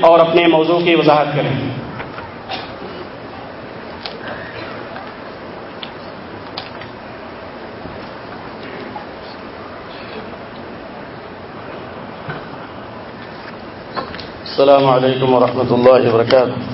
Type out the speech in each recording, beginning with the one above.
اور اپنے موضوع کی وضاحت کریں۔ السلام علیکم ورحمۃ اللہ وبرکاتہ۔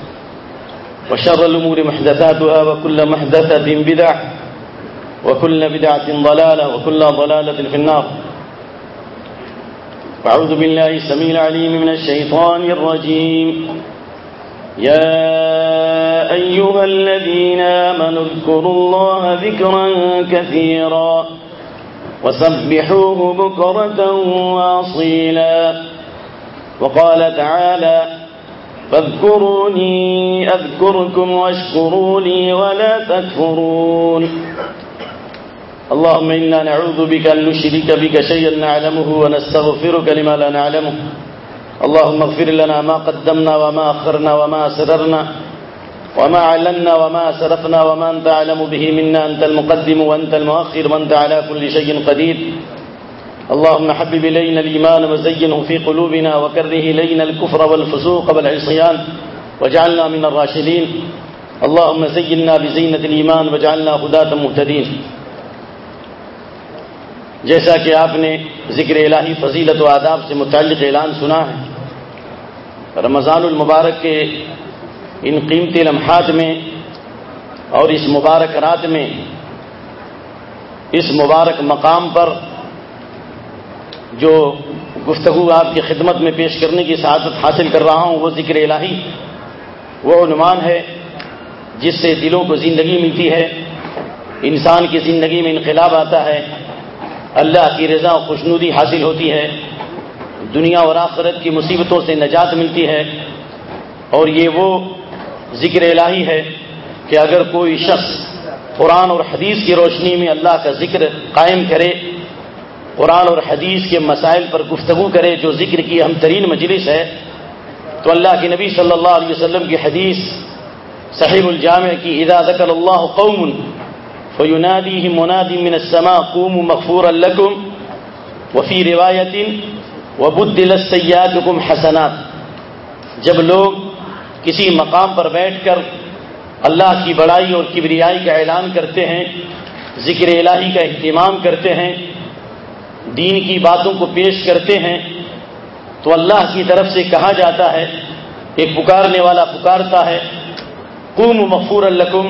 وشر الأمور محدثاتها وكل محدثة بدع وكل بدعة ضلالة وكل ضلالة في النار. أعوذ بالله السميع العليم من الشيطان الرجيم. يا أيها الذين آمنوا اذكروا الله ذكرا كثيرا وسبحوه بكرة واصيلا وقال تعالى فاذكروني، أذكركم واشكروا لي ولا تكفرون. اللهم إنا نعوذ بك أن نشرك بك شيئا نعلمه ونستغفرك لما لا نعلمه. اللهم اغفر لنا ما قدمنا وما أخرنا وما أسررنا وما علنا وما أسرفنا وما أنت أعلم به منا، أنت المقدم وأنت المؤخر، وأنت على كل شيء قدير. اللهم حبب إلينا الإيمان وزينه في قلوبنا وكره إلينا الكفر والفسوق والعصيان واجعلنا من الراشدين. اللهم زينا بزينة الإيمان واجعلنا هداة مهتدين. جیسا کہ آپ نے ذکر الہی فضیلت و آداب سے متعلق اعلان سنا ہے، رمضان المبارک کے ان قیمتی لمحات میں اور اس مبارک رات میں، اس مبارک مقام پر جو گفتگو آپ کی خدمت میں پیش کرنے کی سعادت حاصل کر رہا ہوں، وہ ذکر الہی، وہ عنوان ہے جس سے دلوں کو زندگی ملتی ہے، انسان کی زندگی میں انقلاب آتا ہے، اللہ کی رضا و خوشنودی حاصل ہوتی ہے، دنیا اور آخرت کی مصیبتوں سے نجات ملتی ہے۔ اور یہ وہ ذکر الہی ہے کہ اگر کوئی شخص قرآن اور حدیث کی روشنی میں اللہ کا ذکر قائم کرے قرآن اور حدیث کے مسائل پر گفتگو کرے، جو ذکر کی اہم ترین مجلس ہے، تو اللہ کے نبی صلی اللہ علیہ وسلم کی حدیث صحیح الجامع کی، اذا ذکر اللہ قوم فيناديهم مناد من السماء، قوموا مغفورا لكم وفي روایت وبدل السيئاتكم حسنات. جب لوگ کسی مقام پر بیٹھ کر اللہ کی بڑائی اور کبریائی کا اعلان کرتے ہیں، ذکر الہی کا اہتمام کرتے ہیں دین کی باتوں کو پیش کرتے ہیں، تو اللہ کی طرف سے کہا جاتا ہے، ایک پکارنے والا پکارتا ہے قوم مغفور الکم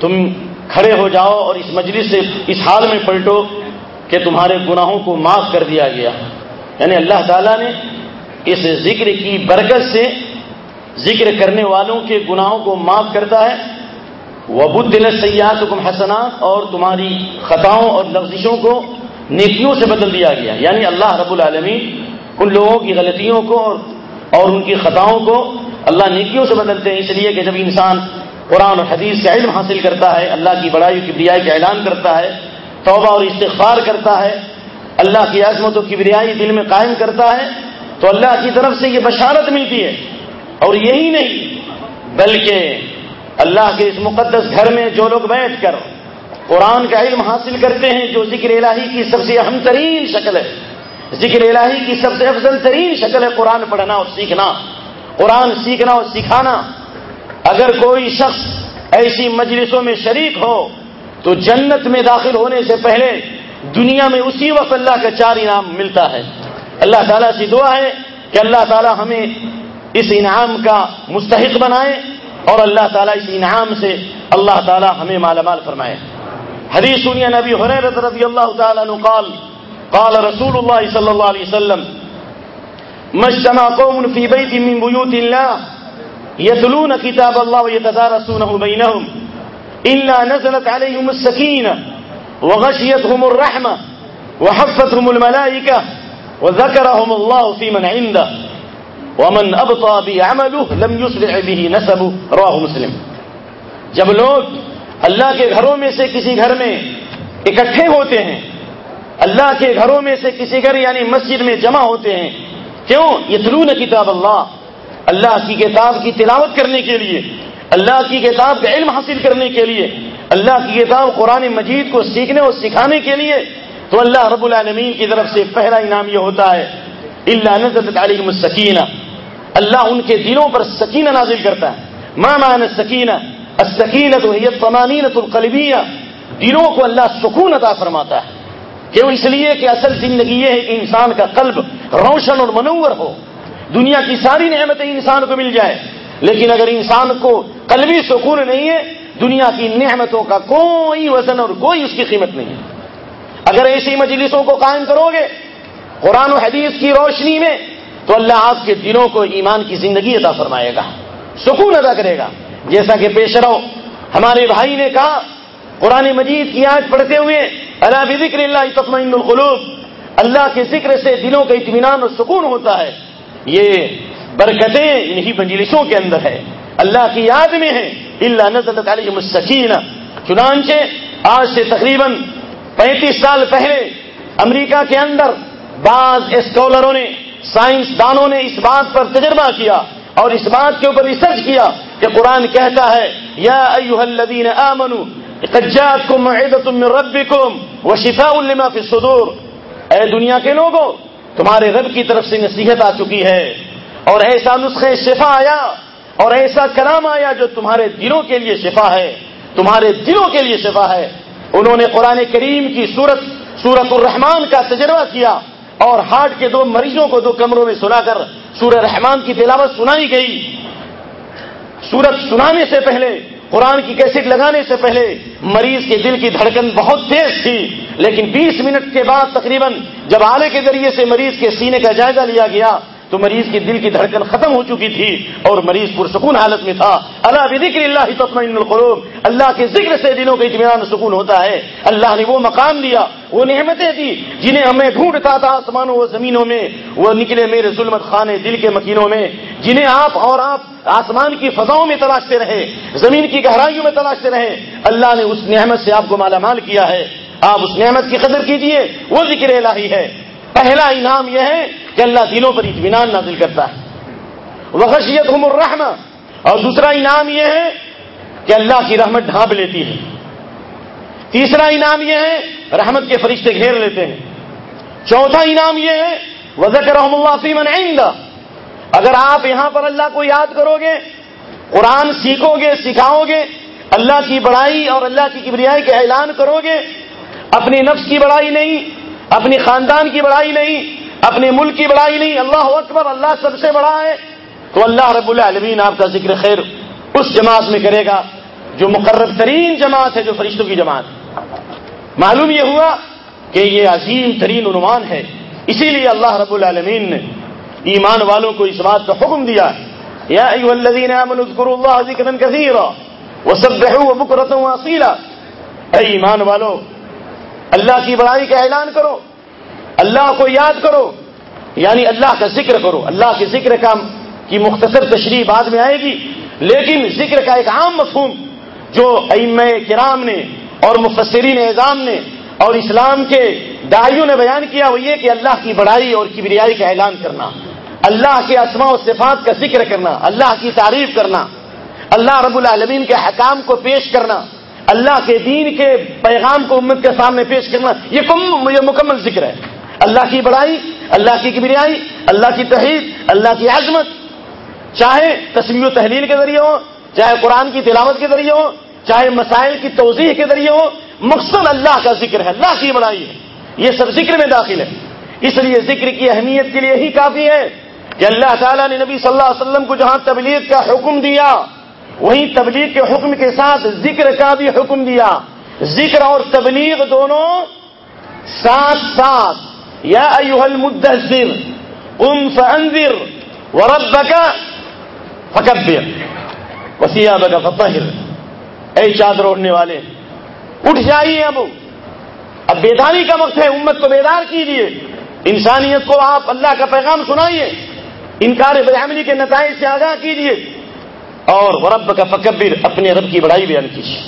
تم کھڑے ہو جاؤ اور اس مجلس سے، اس حال میں پلٹو کہ تمہارے گناہوں کو معاف کر دیا گیا۔ یعنی اللہ تعالیٰ نے اس ذکر کی برکت سے ذکر کرنے والوں کے گناہوں کو معاف کرتا ہے۔ وہ بدھ دل سیاحت حسنات اور تمہاری خطاؤں اور لفزشوں کو نیکیوں سے بدل دیا گیا۔ یعنی اللہ رب العالمین ان لوگوں کی غلطیوں کو اور اور ان کی خطاؤں کو اللہ نیکیوں سے بدلتے ہیں۔ اس لیے کہ جب انسان قرآن اور حدیث کا علم حاصل کرتا ہے، اللہ کی بڑائی کی بریائی کا اعلان کرتا ہے، توبہ اور استغفار کرتا ہے، اللہ کی عظمت و کبریائی دل میں قائم کرتا ہے، تو اللہ کی طرف سے یہ بشارت ملتی ہے۔ اور یہی نہیں، بلکہ اللہ کے اس مقدس گھر میں جو لوگ بیٹھ کر قرآن کا علم حاصل کرتے ہیں جو ذکر الہی کی سب سے اہم ترین شکل ہے۔ ذکر الہی کی سب سے افضل ترین شکل ہے قرآن پڑھنا اور سیکھنا۔ قرآن سیکھنا اور سکھانا۔ اگر کوئی شخص ایسی مجلسوں میں شریک ہو، تو جنت میں داخل ہونے سے پہلے دنیا میں اسی وقت اللہ کا چار انعام ملتا ہے۔ اللہ تعالیٰ سے دعا ہے کہ اللہ تعالیٰ ہمیں اس انعام کا مستحق بنائے اور اللہ تعالیٰ اس انعام سے اللہ تعالیٰ ہمیں مالا مال فرمائے۔ حدیث سنیا نبی حریرت رضی اللہ تعالیٰ عنہ قال قال رسول اللہ صلی اللہ علیہ وسلم مجتمع قوم في بيت من بيوت الله يتلون كتاب الله ويتدارسونه بينهم إلا نزلت عليهم السكينة وغشيتهم الرحمة وحفتهم الملائكة وذكرهم الله في من عنده ومن أبطى بعمله لم يسرع به نسبه رواه مسلم۔ جب لوگ اللہ کے گھروں میں سے کسی گھر میں اکٹھے ہوتے ہیں۔ اللہ کے گھروں میں سے کسی گھر یعنی مسجد میں جمع ہوتے ہیں۔ کیوں؟ یتلون کتاب اللہ۔ اللہ کی کتاب کی تلاوت کرنے کے لیے۔ اللہ کی کتاب کا علم حاصل کرنے کے لیے۔ اللہ کی کتاب قرآن مجید کو سیکھنے اور سکھانے کے لیے۔ تو اللہ رب العالمین کی طرف سے پہلا انعام یہ ہوتا ہے۔ اللہ نزلت علیہم السکینہ اللہ ان کے دلوں پر سکینہ نازل کرتا ہے۔ ما معنی سکینہ السکینہ تو یہ تمانینت القلبیہ، دلوں کو اللہ سکون عطا فرماتا ہے۔ کیوں اس لیے کہ اصل زندگی یہ ہے کہ انسان کا قلب روشن اور منور ہو۔ دنیا کی ساری نعمتیں انسان کو مل جائے، لیکن اگر انسان کو قلبی سکون نہیں ہے، دنیا کی نعمتوں کا کوئی وزن اور کوئی اس کی قیمت نہیں ہے۔ اگر ایسی مجلسوں کو قائم کرو گے، قرآن و حدیث کی روشنی میں، تو اللہ آپ کے دلوں کو ایمان کی زندگی ادا فرمائے گا، سکون ادا کرے گا۔ جیسا کہ پیش رو ہمارے بھائی نے کہا، قرآن مجید کی آج پڑھتے ہوئے اللہ ذکر اللہ تطمئن القلوب، اللہ کے ذکر سے دلوں کا اطمینان اور سکون ہوتا ہے۔ یہ برکتیں انہی مجلسوں کے اندر ہے اللہ کی یاد میں ہے اللہ نزلت علیہم السکینہ۔ چنانچہ، آج سے تقریباً پینتیس سال پہلے امریکہ کے اندر بعض اسکالروں نے سائنس دانوں نے اس بات پر تجربہ کیا اور اس بات کے اوپر ریسرچ کیا کہ قرآن کہتا ہے، یا ایوہ الذین آمنوا قد جاءتكم من ربكم وشفاء لما في الصدور۔ اے دنیا کے لوگوں، تمہارے رب کی طرف سے نصیحت آ چکی ہے۔ اور ایسا نسخے شفا آیا، اور ایسا کلام آیا جو تمہارے دلوں کے لیے شفا ہے۔ تمہارے دلوں کے لیے شفا ہے۔ انہوں نے قرآن کریم کی سورت سورت الرحمان کا تجربہ کیا، اور ہارٹ کے دو مریضوں کو دو کمروں میں سنا کر سورہ رحمان کی تلاوت سنائی گئی۔ سورج سنانے سے پہلے، قرآن کی کیسٹ لگانے سے پہلے مریض کے دل کی دھڑکن بہت تیز تھی۔ لیکن بیس منٹ کے بعد تقریباً جب آلے کے ذریعے سے مریض کے سینے کا جائزہ لیا گیا تو مریض کی دل کی دھڑکن ختم ہو چکی تھی اور مریض پرسکون حالت میں تھا۔ اللہ بکر اللہ تطمئن القلوب۔ اللہ کے ذکر سے دلوں کا اطمینان سکون ہوتا ہے۔ اللہ نے وہ مقام دیا، وہ نعمتیں دی جنہیں ہمیں ڈھونڈتا تھا آسمانوں و زمینوں میں۔ وہ نکلے میرے ظلمت خانے دل کے مکینوں میں۔ جنہیں آپ اور آپ آسمان کی فضاؤں میں تلاشتے رہے، زمین کی گہرائیوں میں تلاشتے رہے۔ اللہ نے اس نعمت سے آپ کو مالا مال کیا ہے۔ آپ اس نعمت کی قدر کیجیے۔ وہ ذکر الہی ہے۔ پہلا انعام یہ ہے کہ اللہ دلوں پر اطمینان نازل کرتا ہے۔ وحشیت ہم الرحمہ اور دوسرا انعام یہ ہے کہ اللہ کی رحمت ڈھانپ لیتی ہے۔ تیسرا انعام یہ ہے رحمت کے فرشتے گھیر لیتے ہیں۔ چوتھا انعام یہ ہے وزق رحم اللہ فیمن آئندہ اگر آپ یہاں پر اللہ کو یاد کرو گے، قرآن سیکھو گے، سکھاؤ گے، اللہ کی بڑائی اور اللہ کی کبریائی کا اعلان کرو گے، اپنے نفس کی بڑائی نہیں اپنی خاندان کی بڑائی نہیں اپنے ملک کی بڑائی نہیں، اللہ اکبر، اللہ سب سے بڑا ہے۔ تو اللہ رب العالمین آپ کا ذکر خیر اس جماعت میں کرے گا جو مقرر ترین جماعت ہے، جو فرشتوں کی جماعت معلوم یہ ہوا کہ یہ عظیم ترین عنوان ہے۔ اسی لیے اللہ رب العالمین نے ایمان والوں کو اس بات کا حکم دیا یا ایوہ الذین آمنوا اذکروا اللہ ذکرا کثیرا وسبحوا واصیلا۔ اے ایمان والو، اللہ کی بڑائی کا اعلان کرو، اللہ کو یاد کرو۔ یعنی اللہ کا ذکر کرو، اللہ کے ذکر کا کی مختصر تشریح بعد میں آئے گی، لیکن ذکر کا ایک عام مفہوم جو ام کرام نے اور مفسرین اعظام نے اور اسلام کے دائیوں نے بیان کیا وہ یہ کہ اللہ کی بڑائی اور کبریائی کا اعلان کرنا، اللہ کے اسماء و صفات کا ذکر کرنا، اللہ کی تعریف کرنا، اللہ رب العالمین کے حکام کو پیش کرنا، اللہ کے دین کے پیغام کو امت کے سامنے پیش کرنا، یہ یہ مکمل ذکر ہے۔ اللہ کی بڑائی، اللہ کی کبریائی، اللہ کی تحریر اللہ کی عظمت۔ چاہے تصویر و تحلیل کے ذریعے ہو، چاہے قرآن کی تلاوت کے ذریعے ہو، چاہے مسائل کی توضیح کے ذریعے ہو، مقصد اللہ کا ذکر ہے، اللہ کی بڑائی ہے۔ یہ سب ذکر میں داخل ہے۔ اس لیے ذکر کی اہمیت کے لیے ہی کافی ہے کہ اللہ تعالیٰ نے نبی صلی اللہ علیہ وسلم کو جہاں تبلیغ کا حکم دیا، وہیں تبلیغ کے حکم کے ساتھ ذکر کا بھی حکم دیا۔ ذکر اور تبلیغ دونوں ساتھ ساتھ یا ایوہ المدثر ام فانذر وربك فكبر وثيابك فطهر. اے چادر اوڑھنے والے اٹھ جائیے اب اب بیداری کا وقت ہے، امت کو بیدار کیجیے انسانیت کو آپ اللہ کا پیغام سنائیے. انکار برہمنی کے نتائج سے آگاہ کیجیے اور رب کا فکبر، اپنے رب کی بڑائی بیان کیجیے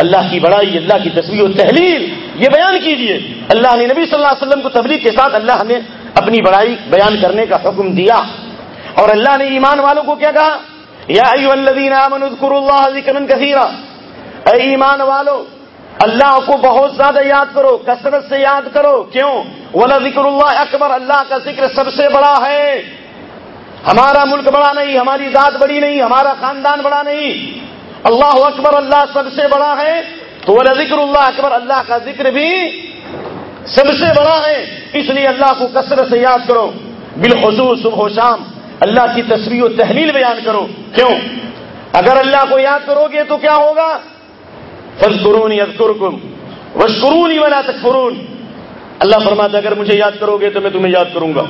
اللہ کی بڑائی، اللہ کی تصویر و تحلیل، یہ بیان کیجیے اللہ نے نبی صلی اللہ علیہ وسلم کو تبلیغ کے ساتھ اللہ نے اپنی بڑائی بیان کرنے کا حکم دیا۔ اور اللہ نے ایمان والوں کو کیا کہا؟ یا ایو الذین آمنوا اذکروا اللہ ذکرا کثیرا۔ اے ایمان والو، اللہ کو بہت زیادہ یاد کرو، کثرت سے یاد کرو۔ کیوں؟ ولا ذکر اللہ اکبر اللہ کا ذکر سب سے بڑا ہے۔ ہمارا ملک بڑا نہیں، ہماری ذات بڑی نہیں، ہمارا خاندان بڑا نہیں۔ اللہ اکبر، اللہ سب سے بڑا ہے، تو وہ ذکر اللہ اکبر، اللہ کا ذکر بھی سب سے بڑا ہے۔ اس لیے اللہ کو کثرت سے یاد کرو۔ بالخصوص صبح و شام، اللہ کی تصویر و تحلیل بیان کرو۔ کیوں؟ اگر اللہ کو یاد کرو گے تو کیا ہوگا؟ فض قرون یزکرکم وشکرونی ولا تکفرون۔ اللہ فرماتا اگر مجھے یاد کرو گے تو میں تمہیں یاد کروں گا۔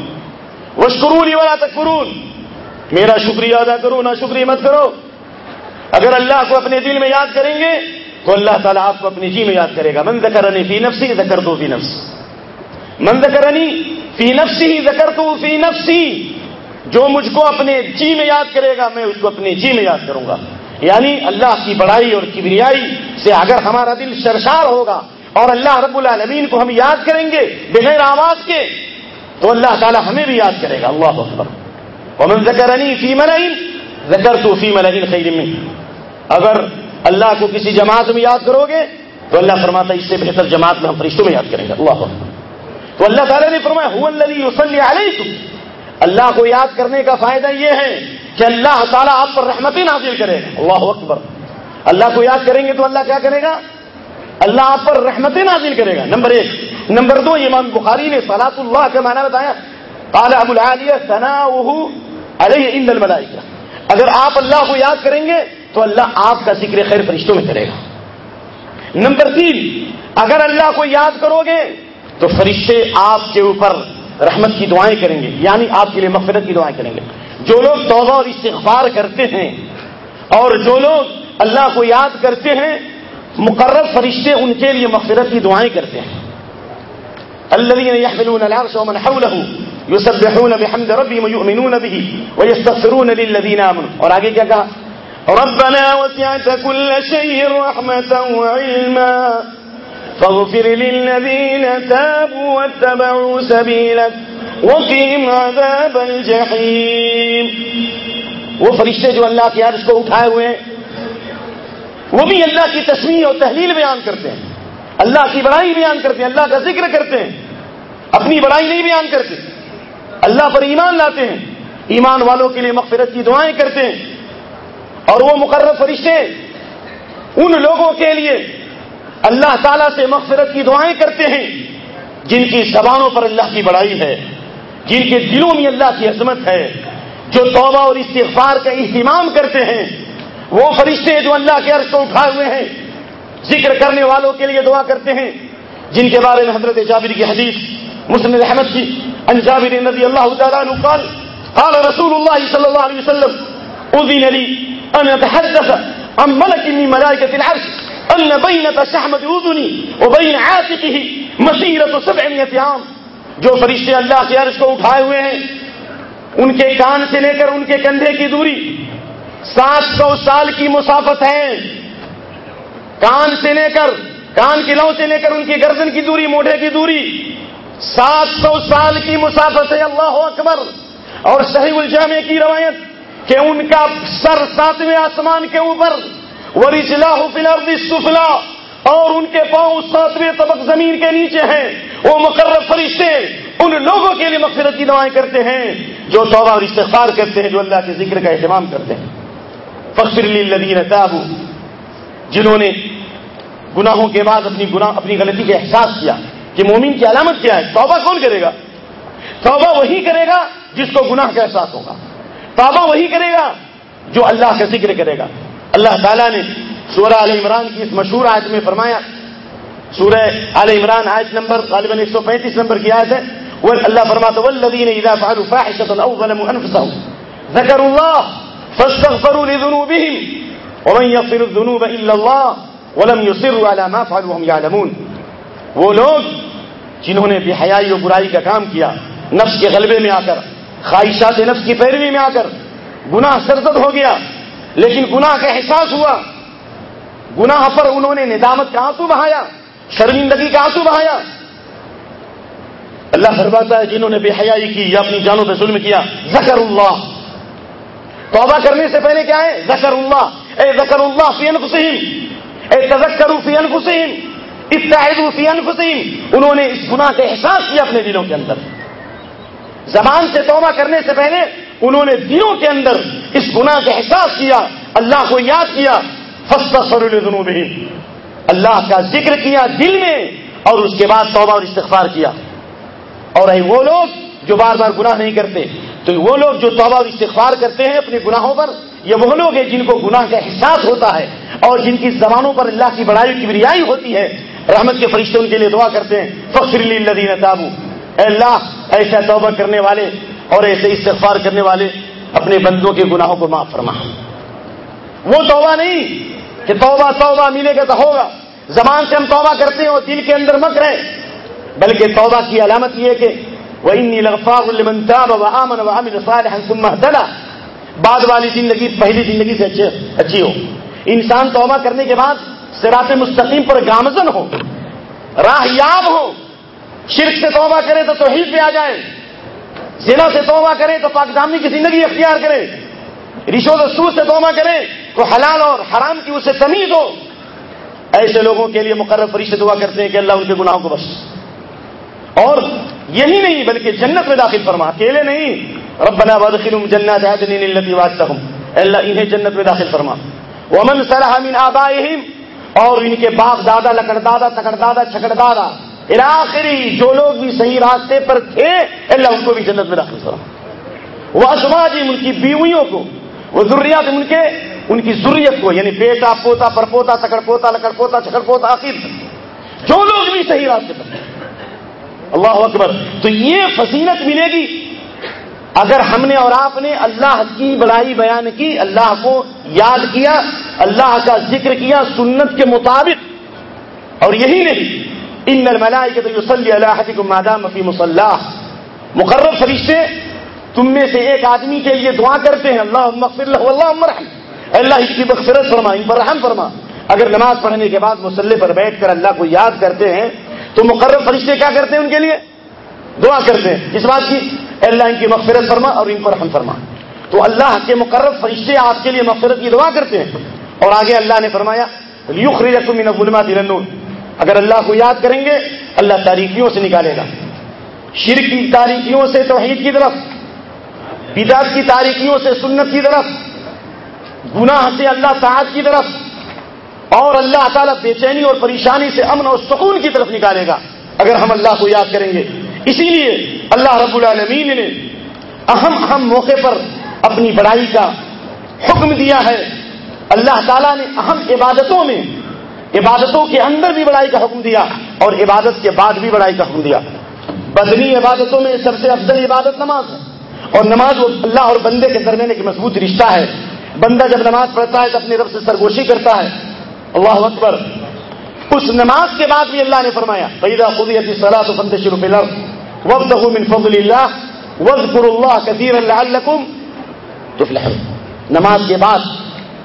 وشکرونی ولا تکفرون۔ میرا شکریہ ادا کرو نہ شکریہ مت کرو۔ اگر اللہ کو اپنے دل میں یاد کریں گے تو اللہ تعالیٰ آپ کو اپنی جی میں یاد کرے گا من ذکرنی فی نفسی ذکر تو فی نفس من ذکرنی فی نفسی ذکر تو فی نفسی جو مجھ کو اپنے جی میں یاد کرے گا میں اس کو اپنے جی میں یاد کروں گا یعنی اللہ کی بڑائی اور کبریائی سے اگر ہمارا دل سرشار ہوگا اور اللہ رب العالمین کو ہم یاد کریں گے بغیر آواز کے تو اللہ تعالیٰ ہمیں بھی یاد کرے گا، اللہ اکبر۔ ومن ذکرنی فی ملئن ذکر تو فی خیر من. اگر اللہ کو کسی جماعت میں یاد کرو گے، تو اللہ فرماتا ہے اس سے بہتر جماعت میں ہم فرشتوں میں یاد کریں گے۔ اللہ تو اللہ تعالیٰ نے فرمایا، هو اللہ کو یاد کرنے کا فائدہ یہ ہے کہ اللہ تعالیٰ آپ پر رحمتیں نازل کرے۔ گا اللہ اکبر۔ اللہ کو یاد کریں گے تو اللہ کیا کرے گا؟ اللہ آپ پر رحمتیں نازل کرے گا۔ نمبر ایک۔ نمبر دو، امام بخاری نے سلاط اللہ کا معنی بتایا، قال ابو العالیہ، ثناؤہ علیہ عند الملائکہ. اگر آپ اللہ کو یاد کریں گے تو اللہ آپ کا ذکر خیر فرشتوں میں کرے گا۔ نمبر تین، اگر اللہ کو یاد کرو گے تو فرشتے آپ کے اوپر رحمت کی دعائیں کریں گے یعنی آپ کے لیے مغفرت کی دعائیں کریں گے۔ جو لوگ توبہ اور استغفار کرتے ہیں اور جو لوگ اللہ کو یاد کرتے ہیں، مقرر فرشتے ان کے لیے مغفرت کی دعائیں کرتے ہیں۔ الذين يحملون يسبحون بحمد ربهم ويؤمنون به ويستغفرون للذين امنوا اور آگے کیا کہا؟ ربنا وسعت كل شيء رحمة وعلما. فاغفر للذين تابوا واتبعوا سبيلك وقهم عذاب الجحيم. وہ فرشتے جو اللہ کے عرش کو اٹھائے ہوئے ہیں، وہ بھی اللہ کی تصویر اور تحلیل بیان کرتے ہیں۔ اللہ کی بڑائی بیان کرتے ہیں، اللہ کا ذکر کرتے ہیں۔ اپنی بڑائی نہیں بیان کرتے۔ اللہ پر ایمان لاتے ہیں۔ ایمان والوں کے لیے مغفرت کی دعائیں کرتے ہیں۔ اور وہ مقرر فرشتے ان لوگوں کے لیے اللہ تعالیٰ سے مغفرت کی دعائیں کرتے ہیں جن کی زبانوں پر اللہ کی بڑائی ہے، جن کے دلوں میں اللہ کی عظمت ہے۔ جو توبہ اور استغفار کا اہتمام کرتے ہیں، وہ فرشتے جو اللہ کے عرض کو اٹھائے ہوئے ہیں، ذکر کرنے والوں کے لیے دعا کرتے ہیں۔ جن کے بارے میں حضرت جابر کی حدیث مسلم احمد کی ان جابر نبی اللہ تعالیٰ عنہ قال قال رسول اللہ صلی اللہ علیہ وسلم، اذن لي ان اتحدث عن ملك من ملائكة العرش ان بينة شحمة اذني وبين عاتقه مسيرة سبعمائة عام۔ جو فرشتے اللہ کے عرش کو اٹھائے ہوئے ہیں، ان کے کان سے لے کر ان کے کندھے کی دوری، سات سو سال کی مسافت ہے۔ کان سے لے کر، کان کی لو سے لے کر ان کی گردن کی دوری موڑے کی دوری سات سو سال کی مسافت ہے، اللہ اکبر۔ اور صحیح الجامع کی روایت کہ ان کا سر ساتویں آسمان کے اوپر ورجلا فلرد سفلا اور ان کے پاؤں ساتویں طبق زمین کے نیچے ہیں۔ وہ مقرر فرشتے ان لوگوں کے لیے مغفرت کی دعائیں کرتے ہیں، جو توبہ اور استغفار کرتے ہیں، جو اللہ کے ذکر کا اہتمام کرتے ہیں۔ فخر للذین تابوا، جنہوں نے گناہوں کے بعد اپنی گناہ، اپنی غلطی کا احساس کیا۔ کہ مومن کی علامت کیا ہے؟ توبہ کون کرے گا؟ توبہ وہی کرے گا جس کو گناہ کا احساس ہوگا۔ توبہ وہی کرے گا جو اللہ کا ذکر کرے گا۔ اللہ تعالیٰ نے سورہ عال عمران کی اس مشہور آیت میں فرمایا، سورہ عال عمران آیت نمبر غالباً ایک سو پینتیس نمبر کی آیت ہے۔ وہ اللہ فرماتا والذین اذا فعلوا فاحشة او ظلموا انفسهم ذکروا اللہ فاستغفروا لذنوبهم ومن يغفر الذنوب الا الله ولم يصروا على ما فعلوا وهم يعلمون وہ لوگ جنہوں نے بے حیائی و برائی کا کام کیا، نفس کے غلبے میں آ کر خواہشات نفس کی پیروی میں آ کر گناہ سرزد ہو گیا، لیکن گناہ کا احساس ہوا۔ گناہ پر انہوں نے ندامت کا آنسو بہایا، شرمندگی کا آنسو بہایا۔ اللہ فرماتا ہے، جنہوں نے بے حیائی کی یا اپنی جانوں پہ ظلم کیا ذکر اللہ توبہ کرنے سے پہلے کیا ہے؟ ذکر اللہ اے ذکر اللہ فی انفسہم، اے تذکروا فی انفسہم۔ فی انفسہم، انہوں نے اس گناہ کا احساس کیا اپنے دلوں کے اندر۔ زبان سے توبہ کرنے سے پہلے انہوں نے دلوں کے اندر اس گناہ کا احساس کیا، اللہ کو یاد کیا فستا اللہ کا ذکر کیا دل میں اور اس کے بعد توبہ اور استغفار کیا۔ اور وہ لوگ جو بار بار گناہ نہیں کرتے، تو وہ لوگ جو توبہ اور استغفار کرتے ہیں اپنے گناہوں پر، یہ وہ لوگ ہیں جن کو گناہ کا احساس ہوتا ہے اور جن کی زبانوں پر اللہ کی بڑائی کی بریائی ہوتی ہے۔ رحمت کے فرشتے ان کے لیے دعا کرتے ہیں فخر الدین تابو اے اللہ، ایسا توبہ کرنے والے اور ایسے استغفار کرنے والے اپنے بندوں کے گناہوں کو معاف فرما۔ وہ توبہ نہیں کہ توبہ توبہ ملے گا تو ہوگا۔ زبان سے ہم توبہ کرتے ہیں اور دل کے اندر مت رہے بلکہ توبہ کی علامت یہ کہ وہ بعد والی زندگی، پہلی زندگی سے اچھی ہو۔ انسان توبہ کرنے کے بعد سراط مستقیم پر گامزن ہو راہ یاب ہو شرک سے توبہ کرے تو توحید پہ آ جائے زنا سے توبہ کرے تو پاکستانی کی زندگی اختیار کرے رشو و سود سے توبہ کرے تو حلال اور حرام کی اسے تمیز ہو۔ ایسے لوگوں کے لیے مقرر فرشتے دعا کرتے ہیں کہ اللہ ان کے گناہوں کو بخش۔ اور یہی نہیں، بلکہ جنت میں داخل فرما، اکیلے نہیں۔ ربنا وادخلهم جنات عدن التي وعدتهم۔ اللہ، انہیں جنت میں داخل فرما۔ ومن صلح من آبائهم اور ان کے باپ دادا، لکڑ دادا، تکڑ دادا، چھکڑ دادا۔ آخری جو لوگ بھی صحیح راستے پر تھے، اللہ ان کو بھی جنت میں داخل کرا وہ ازواجی ان کی بیویوں کو، وہ ضروریات ان کے، ان کی ضروریت کو یعنی بیٹا، پوتا پر پوتا تکڑ پوتا، لکڑ پوتا چکڑ پوتا، آخر۔ جو لوگ بھی صحیح راستے پر تھے۔ اللہ اکبر۔ تو یہ فصیلت ملے گی اگر ہم نے اور آپ نے اللہ کی بڑائی بیان کی، اللہ کو یاد کیا، اللہ کا ذکر کیا سنت کے مطابق، اور یہی نہیں، ان الملائکۃ یصلی علی احدکم ما دام فی مصلاح مقرب فرشتے، تم میں سے ایک آدمی کے لیے دعا کرتے ہیں اللهم اغفر له واللهم اللہ، اس کی مغفرت فرما، ان پر رحم فرما۔ اگر نماز پڑھنے کے بعد مسلح پر بیٹھ کر اللہ کو یاد کرتے ہیں، تو مقرب فرشتے کیا کرتے ہیں ان کے لیے؟ دعا کرتے ہیں۔ اس بات کی اللہ ان کی مغفرت فرما اور ان پر رحم فرما۔ تو اللہ کے مقرب فرشتے آپ کے لیے مغفرت کی دعا کرتے ہیں۔ اور آگے اللہ نے فرمایا من الظلمات الى النور۔ اگر اللہ کو یاد کریں گے، اللہ تاریخیوں سے نکالے گا۔ شرک کی تاریخیوں سے توحید کی طرف، بدعت کی تاریخیوں سے سنت کی طرف، گناہ سے اللہ تعالی کی طرف، اور اللہ تعالیٰ بے چینی اور پریشانی سے امن اور سکون کی طرف نکالے گا۔ اگر ہم اللہ کو یاد کریں گے اسی لیے اللہ رب العالمین نے اہم اہم موقع پر اپنی بڑائی کا حکم دیا ہے۔ اللہ تعالیٰ نے اہم عبادتوں میں، عبادتوں کے اندر بھی بڑائی کا حکم دیا اور عبادت کے بعد بھی بڑائی کا حکم دیا۔ بدنی عبادتوں میں سب سے افضل عبادت نماز ہے۔ اور نماز اللہ اور بندے کے درمیان ایک مضبوط رشتہ ہے۔ بندہ جب نماز پڑھتا ہے تو اپنی رب سے سرگوشی کرتا ہے۔ اللہ اکبر۔ اس نماز کے بعد بھی اللہ نے فرمایا پیدا خودی صلاح تو بند شروع وقت من فضل اللہ وز اللہ کثیر اللہ تو نماز کے بعد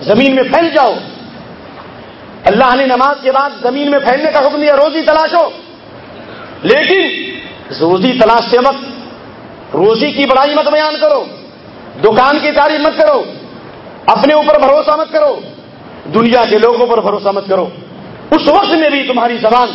زمین میں پھیل جاؤ. اللہ نے نماز کے بعد زمین میں پھیلنے کا حکم دیا، روزی تلاشو لیکن روزی تلاش سے وقت روزی کی بڑائی مت بیان کرو. دکان کی تعریف مت کرو. اپنے اوپر بھروسہ مت کرو. دنیا کے لوگوں پر بھروسہ مت کرو. اس وقت میں بھی تمہاری زبان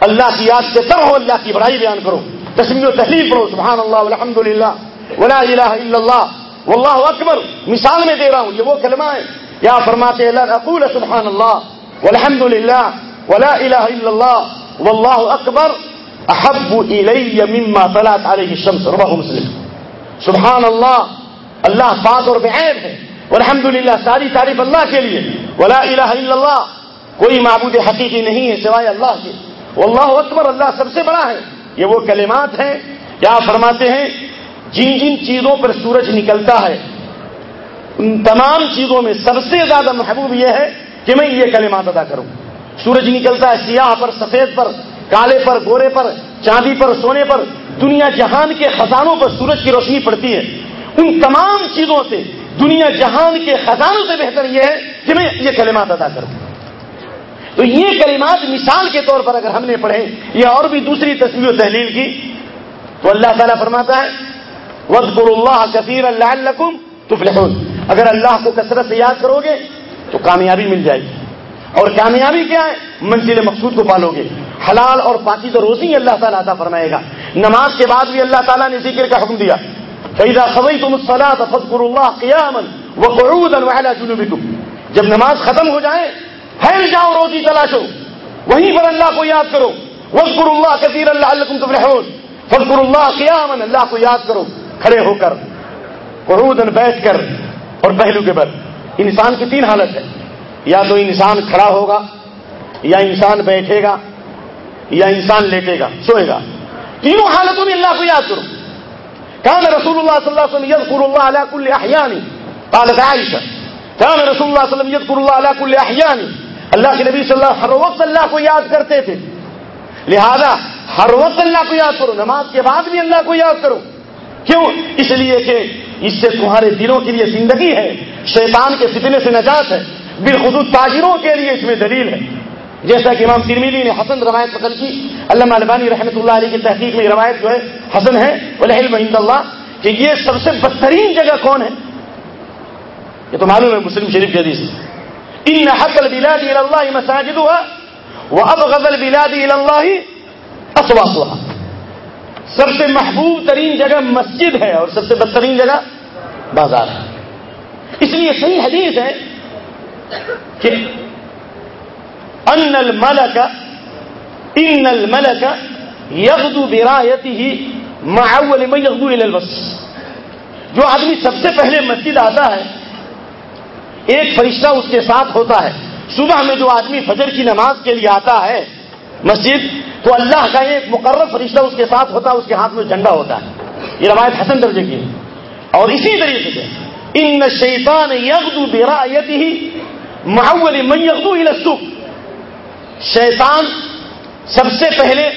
اللہ کی یاد سے تر ہو، اللہ کی بڑائی بیان کرو. تسمیم و تحریر کرو، سبحان اللہ الحمد للہ، ولا الہ الا اللہ، واللہ اکبر، مثال میں دے رہا ہوں، یہ وہ کلمہ ہے۔ یا فرماتے اللہ اقول سبحان اللہ، والحمد لله ولا إله إلا الله والله أكبر أحب إلي مما طلعت عليه الشمس رواه مسلم۔ سبحان اللہ اللہ پاک اور بعید ہے۔ والحمد للہ، ساری تعریف اللہ کے لیے۔ ولا الہ الا اللہ، کوئی معبود حقیقی نہیں ہے سوائے اللہ کے۔ واللہ اکبر، اللہ سب سے بڑا ہے۔ یہ وہ کلمات ہیں، کیا فرماتے ہیں؟ جن جن چیزوں پر سورج نکلتا ہے، ان تمام چیزوں میں سب سے زیادہ محبوب یہ ہے کہ میں یہ کلمات ادا کروں۔ سورج نکلتا ہے سیاہ پر، سفید پر، کالے پر، گورے پر، چاندی پر، سونے پر۔ دنیا جہان کے خزانوں پر سورج کی روشنی پڑتی ہے۔ ان تمام چیزوں سے دنیا جہان کے خزانوں سے بہتر یہ ہے کہ میں یہ کلمات ادا کروں۔ تو یہ کلمات مثال کے طور پر اگر ہم نے پڑھے یا اور بھی دوسری تصویر و تحلیل کی، تو اللہ تعالیٰ فرماتا ہے وز اللہ کثیر اللہ تو اگر اللہ کو کثرت سے یاد کرو گے، تو کامیابی مل جائے گی۔ اور کامیابی کیا ہے؟ منزل مقصود کو پالو گے۔ حلال اور پاکی تو روزی اللہ تعالیٰ عطا فرمائے گا۔ نماز کے بعد بھی اللہ تعالیٰ نے ذکر کا حکم دیا۔ فیضا خبئی تم فضر اللہ قیامن وہ قرود جب نماز ختم ہو جائے پھیل جاؤ روزی تلاشو۔ وہیں پر اللہ کو یاد کرو۔ وزقر اللہ کثیر اللہ تفلحون۔ فضر اللہ قیامن اللہ کو یاد کرو۔ کھڑے ہو کر قرودن بیٹھ کر اور پہلو کے بل انسان کی تین حالت ہے۔ یا تو انسان کھڑا ہوگا، یا انسان بیٹھے گا، یا انسان لیٹے گا، سوئے گا۔ تینوں حالتوں میں اللہ کو یاد کرو۔ کان رسول اللہ صلی اللہ علیہ وسلم اللہ علیہ کل احیانی قالت عائشہ، کان رسول اللہ صلی اللہ علیہ وسلم اللہ علیہ کل احیانی اللہ کے نبی صلی اللہ ہر وقت اللہ کو یاد کرتے تھے۔ لہذا ہر وقت اللہ کو یاد کرو، نماز کے بعد بھی اللہ کو یاد کرو۔ کیوں؟ اس لیے کہ اس سے تمہارے دلوں کے لیے زندگی ہے، شیطان کے فتنے سے نجات ہے۔ بالخصوص تاجروں کے لیے اس میں دلیل ہے۔ جیسا کہ امام ترمیلی نے حسن روایت پکڑ کی، علامہ البانی رحمۃ اللہ علیہ کی تحقیق میں روایت جو ہے حسن ہے۔ الحمد اللہ کہ یہ سب سے بدترین جگہ کون ہے؟ یہ تو معلوم ہے، مسلم شریف کی حدیث ان حق البلاد الى الله مساجدها وابغض البلاد الى الله اسواقها سب سے محبوب ترین جگہ مسجد ہے اور سب سے بدترین جگہ بازار ہے. اس لیے صحیح حدیث ہے کہ ان الملک ان الملک یغدو برایته مع اول من یغدو الى المسجد. جو آدمی سب سے پہلے مسجد آتا ہے ایک فرشتہ اس کے ساتھ ہوتا ہے۔ صبح میں جو آدمی فجر کی نماز کے لیے آتا ہے مسجد، تو اللہ کا ایک مقرر فرشتہ اس کے ساتھ ہوتا ہے، اس کے ہاتھ میں جھنڈا ہوتا ہے۔ یہ روایت حسن درجے کی اور اسی طریقے سے، ان شیطان یغدو برایته محول من یغدو السوق۔ شیطان سب سے پہلے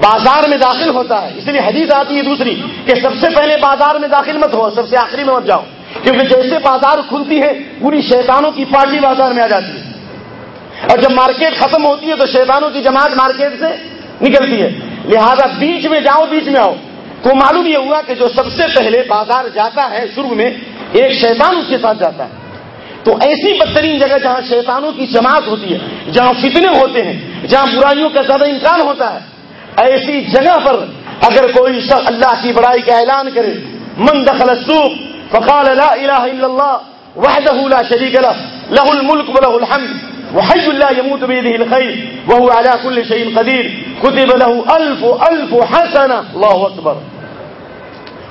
بازار میں داخل ہوتا ہے۔ اس لیے حدیث آتی ہے دوسری کہ سب سے پہلے بازار میں داخل مت ہو، سب سے آخری میں مت جاؤ۔ کیونکہ جیسے بازار کھلتی ہے، پوری شیطانوں کی پارٹی بازار میں آ جاتی ہے۔ اور جب مارکیٹ ختم ہوتی ہے تو شیطانوں کی جماعت مارکیٹ سے نکلتی ہے۔ لہذا بیچ میں جاؤ، بیچ میں آؤ۔ تو معلوم یہ ہوا کہ جو سب سے پہلے بازار جاتا ہے شروع میں، ایک شیطان اس کے ساتھ جاتا ہے۔ تو ایسی بدترین جگہ جہاں شیطانوں کی جماعت ہوتی ہے، جہاں فتنے ہوتے ہیں، جہاں برائیوں کا زیادہ امکان ہوتا ہے، ایسی جگہ پر اگر کوئی شخص اللہ کی بڑائی کا اعلان کرے، من دخل السوق فقال لا الہ الا اللہ وحدہ لا شریک له. له الملک وله الحمد. وحي لا يموت بيده الخير. وهو على كل شيء قدير. كتب له ألف ألف حسنة. الله أكبر.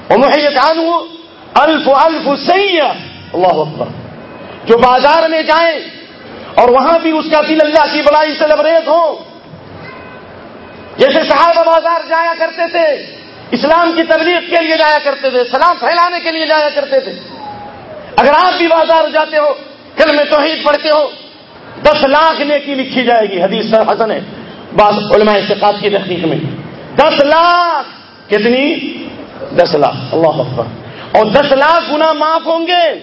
ومحيت عنه ألف ألف سيئة. الله أكبر. جو بازار میں جائیں اور وہاں بھی اس کا دل اللہ کی بڑائی سے لبریز ہو جیسے صحابہ بازار جایا کرتے تھے. اسلام کی تبلیغ کے لیے جایا کرتے تھے، سلام پھیلانے کے لیے جایا کرتے تھے۔ اگر آپ بھی بازار جاتے ہو کل میں توحید پڑھتے ہو، دس لاکھ نیکی لکھی جائے گی، حدیث سر حسن ہے، بعض علماء استقاط کی تحقیق میں۔ دس لاکھ، کتنی؟ دس لاکھ، اللہ اکبر۔ اور دس لاکھ گنا معاف ہوں گے۔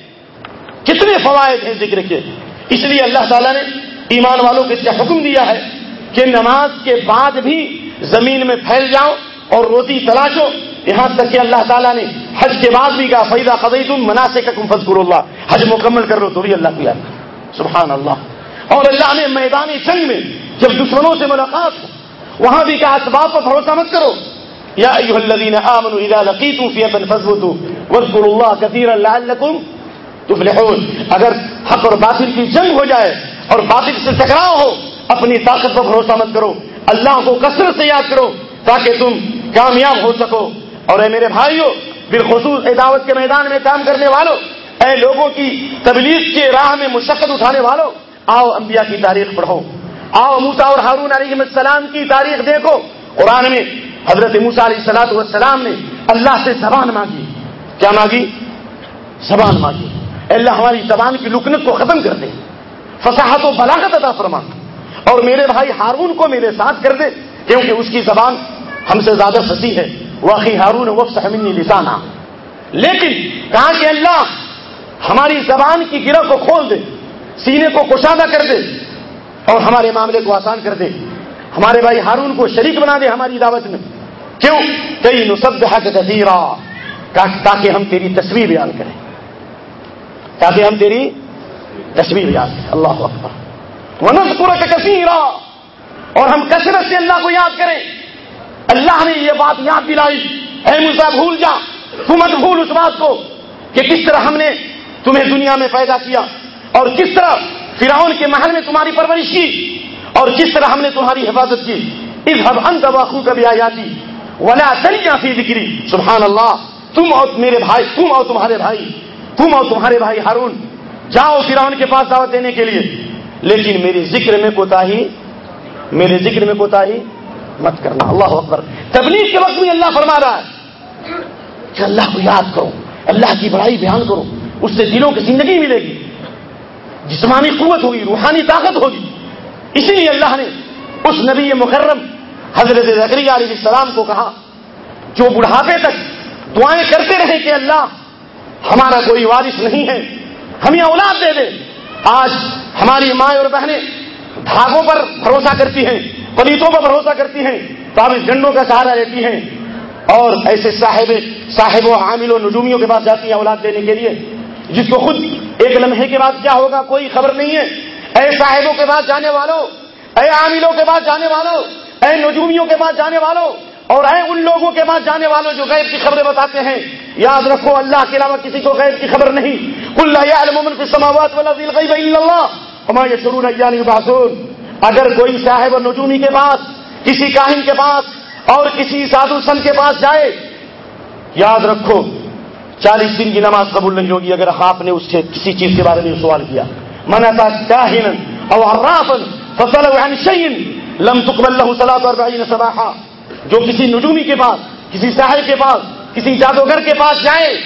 کتنے فوائد ہیں ذکر کے۔ اس لیے اللہ تعالیٰ نے ایمان والوں کو اس کا حکم دیا ہے کہ نماز کے بعد بھی زمین میں پھیل جاؤ اور روٹی تلاشو۔ یہاں تک کہ اللہ تعالیٰ نے حج کے بعد بھی کہا فیضا قدئی تم منا سے اللہ حج مکمل کر لو تو بھی اللہ کی یاد سبحان اللہ اور اللہ نے میدان جنگ میں جب دشمنوں سے ملاقات ہو، وہاں بھی کہا، اسباب پر بھروسہ مت کرو۔ یا ایوہ الذین آمنوا اذا لقیتم فیتا فضبتوا واذکروا اللہ کثیرا لعلکم تفلحون۔ اگر حق اور باطل کی جنگ ہو جائے اور باطل سے ٹکراؤ ہو، اپنی طاقت پر بھروسہ مت کرو۔ اللہ کو کثرت سے یاد کرو تاکہ تم کامیاب ہو سکو۔ اور اے میرے بھائیوں بالخصوص دعوت کے میدان میں کام کرنے والوں اے لوگوں کی تبلیغ کے راہ میں مشقت اٹھانے والوں آؤ انبیاء کی تاریخ پڑھو۔ آؤ موسا اور ہارون علیہ السلام کی تاریخ دیکھو۔ قرآن میں حضرت موسا علیہ السلاط والسلام نے اللہ سے زبان مانگی۔ کیا مانگی؟ زبان مانگی۔ اللہ ہماری زبان کی لکنت کو ختم کر دے۔ فصاحت و بلاغت ادا فرما۔ اور میرے بھائی ہارون کو میرے ساتھ کر دے، کیونکہ اس کی زبان ہم سے زیادہ پھنسی ہے۔ واقعی ہارون وہ سہمنی لسانہ لیکن کہا کہ اللہ ہماری زبان کی گرہ کو کھول دے، سینے کو کشادہ کر دے اور ہمارے معاملے کو آسان کر دے۔ ہمارے بھائی ہارون کو شریک بنا دے ہماری دعوت میں۔ کیوں؟ کئی نصب حق تذیرہ تاکہ ہم تیری تصویر بیان کریں۔ تاکہ ہم تیری تصویر بیان کریں۔ اللہ اکبر۔ ونس پورا کثیرہ اور ہم کثرت سے اللہ کو یاد کریں۔ اللہ نے یہ بات یاد دلائی اے مسا بھول جا۔ تو مت بھول اس بات کو کہ کس طرح ہم نے تمہیں دنیا میں پیدا کیا اور کس طرح فراؤن کے محل میں تمہاری پرورش کی اور کس طرح ہم نے تمہاری حفاظت کی۔ اس حب ان دباخو کبھی آ جاتی ولا تلیا فی ذکری۔ سبحان اللہ تم اور میرے بھائی، تم اور تمہارے بھائی، تم اور تمہارے بھائی ہارون، جاؤ فراؤن کے پاس دعوت دینے کے لیے۔ لیکن میرے ذکر میں کوتا ہی میرے ذکر میں کوتا ہی مت کرنا، اللہ اکبر۔ تبلیغ کے وقت بھی اللہ فرما رہا ہے۔ کہ اللہ کو یاد کرو، اللہ کی بڑائی بیان کرو، اس سے دلوں کی زندگی ملے گی۔ جسمانی قوت ہوگی، روحانی طاقت ہوگی۔ اسی لیے اللہ نے اس نبی مکرم حضرت ذکری علیہ السلام کو کہا، جو بڑھاپے تک دعائیں کرتے رہے کہ اللہ، ہمارا کوئی وارث نہیں ہے، ہمیں اولاد دے دے۔ آج ہماری مائیں اور بہنیں دھاگوں پر بھروسہ کرتی ہیں، پلیتوں پر بھروسہ کرتی ہیں تابز گنڈوں کا سہارا لیتی ہیں۔ اور ایسے صاحب صاحب و عامل و نجومیوں کے پاس جاتی ہیں اولاد دینے کے لیے۔ جس کو خود ایک لمحے کے بعد کیا ہوگا، کوئی خبر نہیں ہے۔ اے صاحبوں کے پاس جانے والوں، اے عاملوں کے پاس جانے والوں، اے نجومیوں کے پاس جانے والوں، اور اے ان لوگوں کے پاس جانے والوں جو غیب کی خبریں بتاتے ہیں۔ یاد رکھو، اللہ کے علاوہ کسی کو غیب کی خبر نہیں۔ اللہ۔ ہمارے شروع باسون اگر کوئی صاحب نجومی کے پاس، کسی کاہن کے پاس اور کسی سادھو سن کے پاس جائے، یاد رکھو، چالیس دن کی نماز قبول نہیں ہوگی اگر آپ نے اس سے کسی چیز کے بارے میں سوال کیا۔ منتا کاہن اور فصل شعین لم تقبل له صلاۃ اور صباحا۔ جو کسی نجومی کے پاس، کسی ساحل کے پاس، کسی جادوگر کے پاس جائے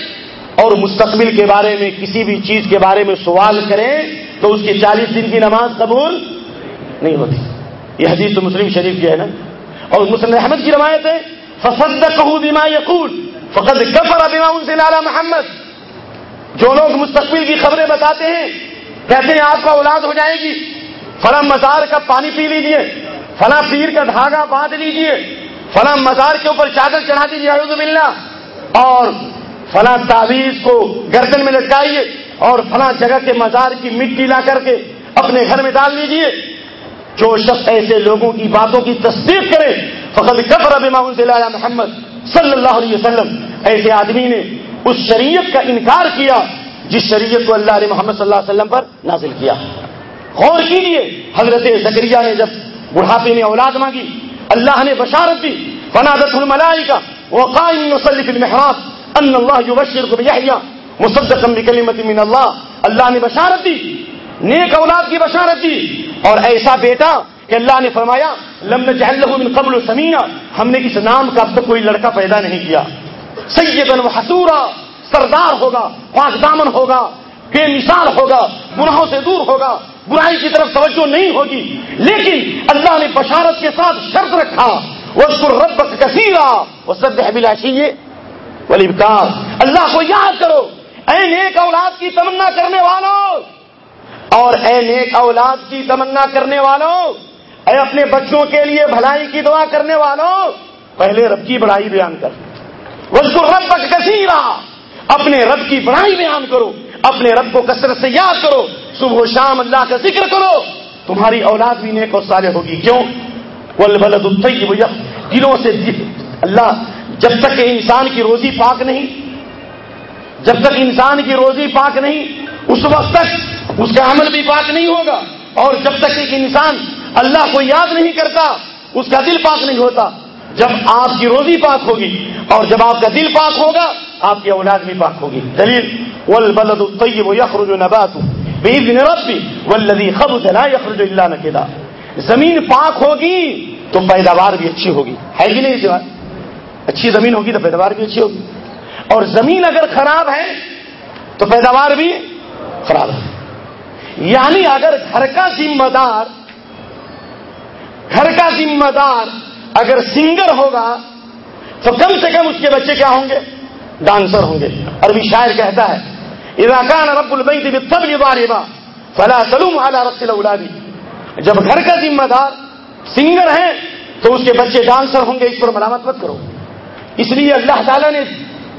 اور مستقبل کے بارے میں کسی بھی چیز کے بارے میں سوال کرے تو اس کی چالیس دن کی نماز قبول نہیں ہوتی۔ یہ حدیث تو مسلم شریف کی ہے نا۔ اور مسلم احمد کی روایت ہے فصد کہو بیما یقول فقط کفر ابیما محمد۔ جو لوگ مستقبل کی خبریں بتاتے ہیں، کہتے ہیں آپ کا اولاد ہو جائے گی، فلاں مزار کا پانی پی لیجیے فلاں پیر کا دھاگا باندھ لیجیے فلاں مزار کے اوپر چادر چڑھا دیجیے باللہ۔ اور فلاں تعویذ کو گردن میں لٹکائیے اور فلاں جگہ کے مزار کی مٹی لا کر کے اپنے گھر میں ڈال لیجیے جو شخص ایسے لوگوں کی باتوں کی تصدیق کرے فقط کفر اب امام محمد صلی اللہ علیہ وسلم۔ ایسے آدمی نے اس شریعت کا انکار کیا جس شریعت کو اللہ علیہ محمد صلی اللہ علیہ وسلم پر نازل کیا۔ غور کیجیے حضرت زکریہ نے جب بڑھاپے میں اولاد مانگی، اللہ نے بشارت دی۔ فنادت الملائی کا وقائم مسلف المحراب۔ ان اللہ یبشر کو بحیا مصدقا بکلمت من اللہ اللہ نے بشارت دی، نیک اولاد کی بشارت دی۔ اور ایسا بیٹا کہ اللہ نے فرمایا، لم نجعل من قبل سمیا ہم نے اس نام کا اب تک کوئی لڑکا پیدا نہیں کیا۔ سیدن وحسورا سردار ہوگا، پاک دامن ہوگا، بے مثال ہوگا، گناہوں سے دور ہوگا۔ برائی کی طرف توجہ نہیں ہوگی۔ لیکن اللہ نے بشارت کے ساتھ شرط رکھا۔ وہ رب کثیرا وہ سب بلا چاہیے ولی اللہ کو یاد کرو، اے نیک اولاد کی تمنا کرنے والوں اور اے نیک اولاد کی تمنا کرنے والوں اے اپنے بچوں کے لیے بھلائی کی دعا کرنے والوں پہلے رب کی بڑائی بیان کر۔ وہ رب کثیرا اپنے رب کی بڑائی بیان کرو۔ اپنے رب کو کثرت سے یاد کرو۔ صبح و شام اللہ کا ذکر کرو۔ تمہاری اولاد بھی نیک اور سارے ہوگی۔ کیوں؟ ولبلد الطیب دلوں سے جی- اللہ جب تک کہ انسان کی روزی پاک نہیں، جب تک انسان کی روزی پاک نہیں، اس وقت تک اس کا عمل بھی پاک نہیں ہوگا۔ اور جب تک ایک انسان اللہ کو یاد نہیں کرتا، اس کا دل پاک نہیں ہوتا۔ جب آپ کی روزی پاک ہوگی اور جب آپ کا دل پاک ہوگا، آپ کی اولاد بھی پاک ہوگی۔ دلیل، والبلد الطيب يخرج نباته باذن ربي والذي خبث لا يخرج الا نكدا زمین پاک ہوگی تو پیداوار بھی اچھی ہوگی۔ ہے کہ نہیں اس بات؟ اچھی زمین ہوگی تو پیداوار بھی اچھی ہوگی۔ اور زمین اگر خراب ہے تو پیداوار بھی خراب ہے۔ یعنی اگر گھر کا ذمہ دار، گھر کا ذمہ دار اگر سنگر ہوگا تو کم سے کم اس کے بچے کیا ہوں گے؟ ڈانسر ہوں گے۔ اور بھی شاعر کہتا ہے اراکان رب البئی تب یہ فلا سلوم اعلیٰ رسل اولادی جب گھر کا ذمہ دار سنگر ہے تو اس کے بچے ڈانسر ہوں گے، اس پر ملامت مت کرو۔ اس لیے اللہ تعالیٰ نے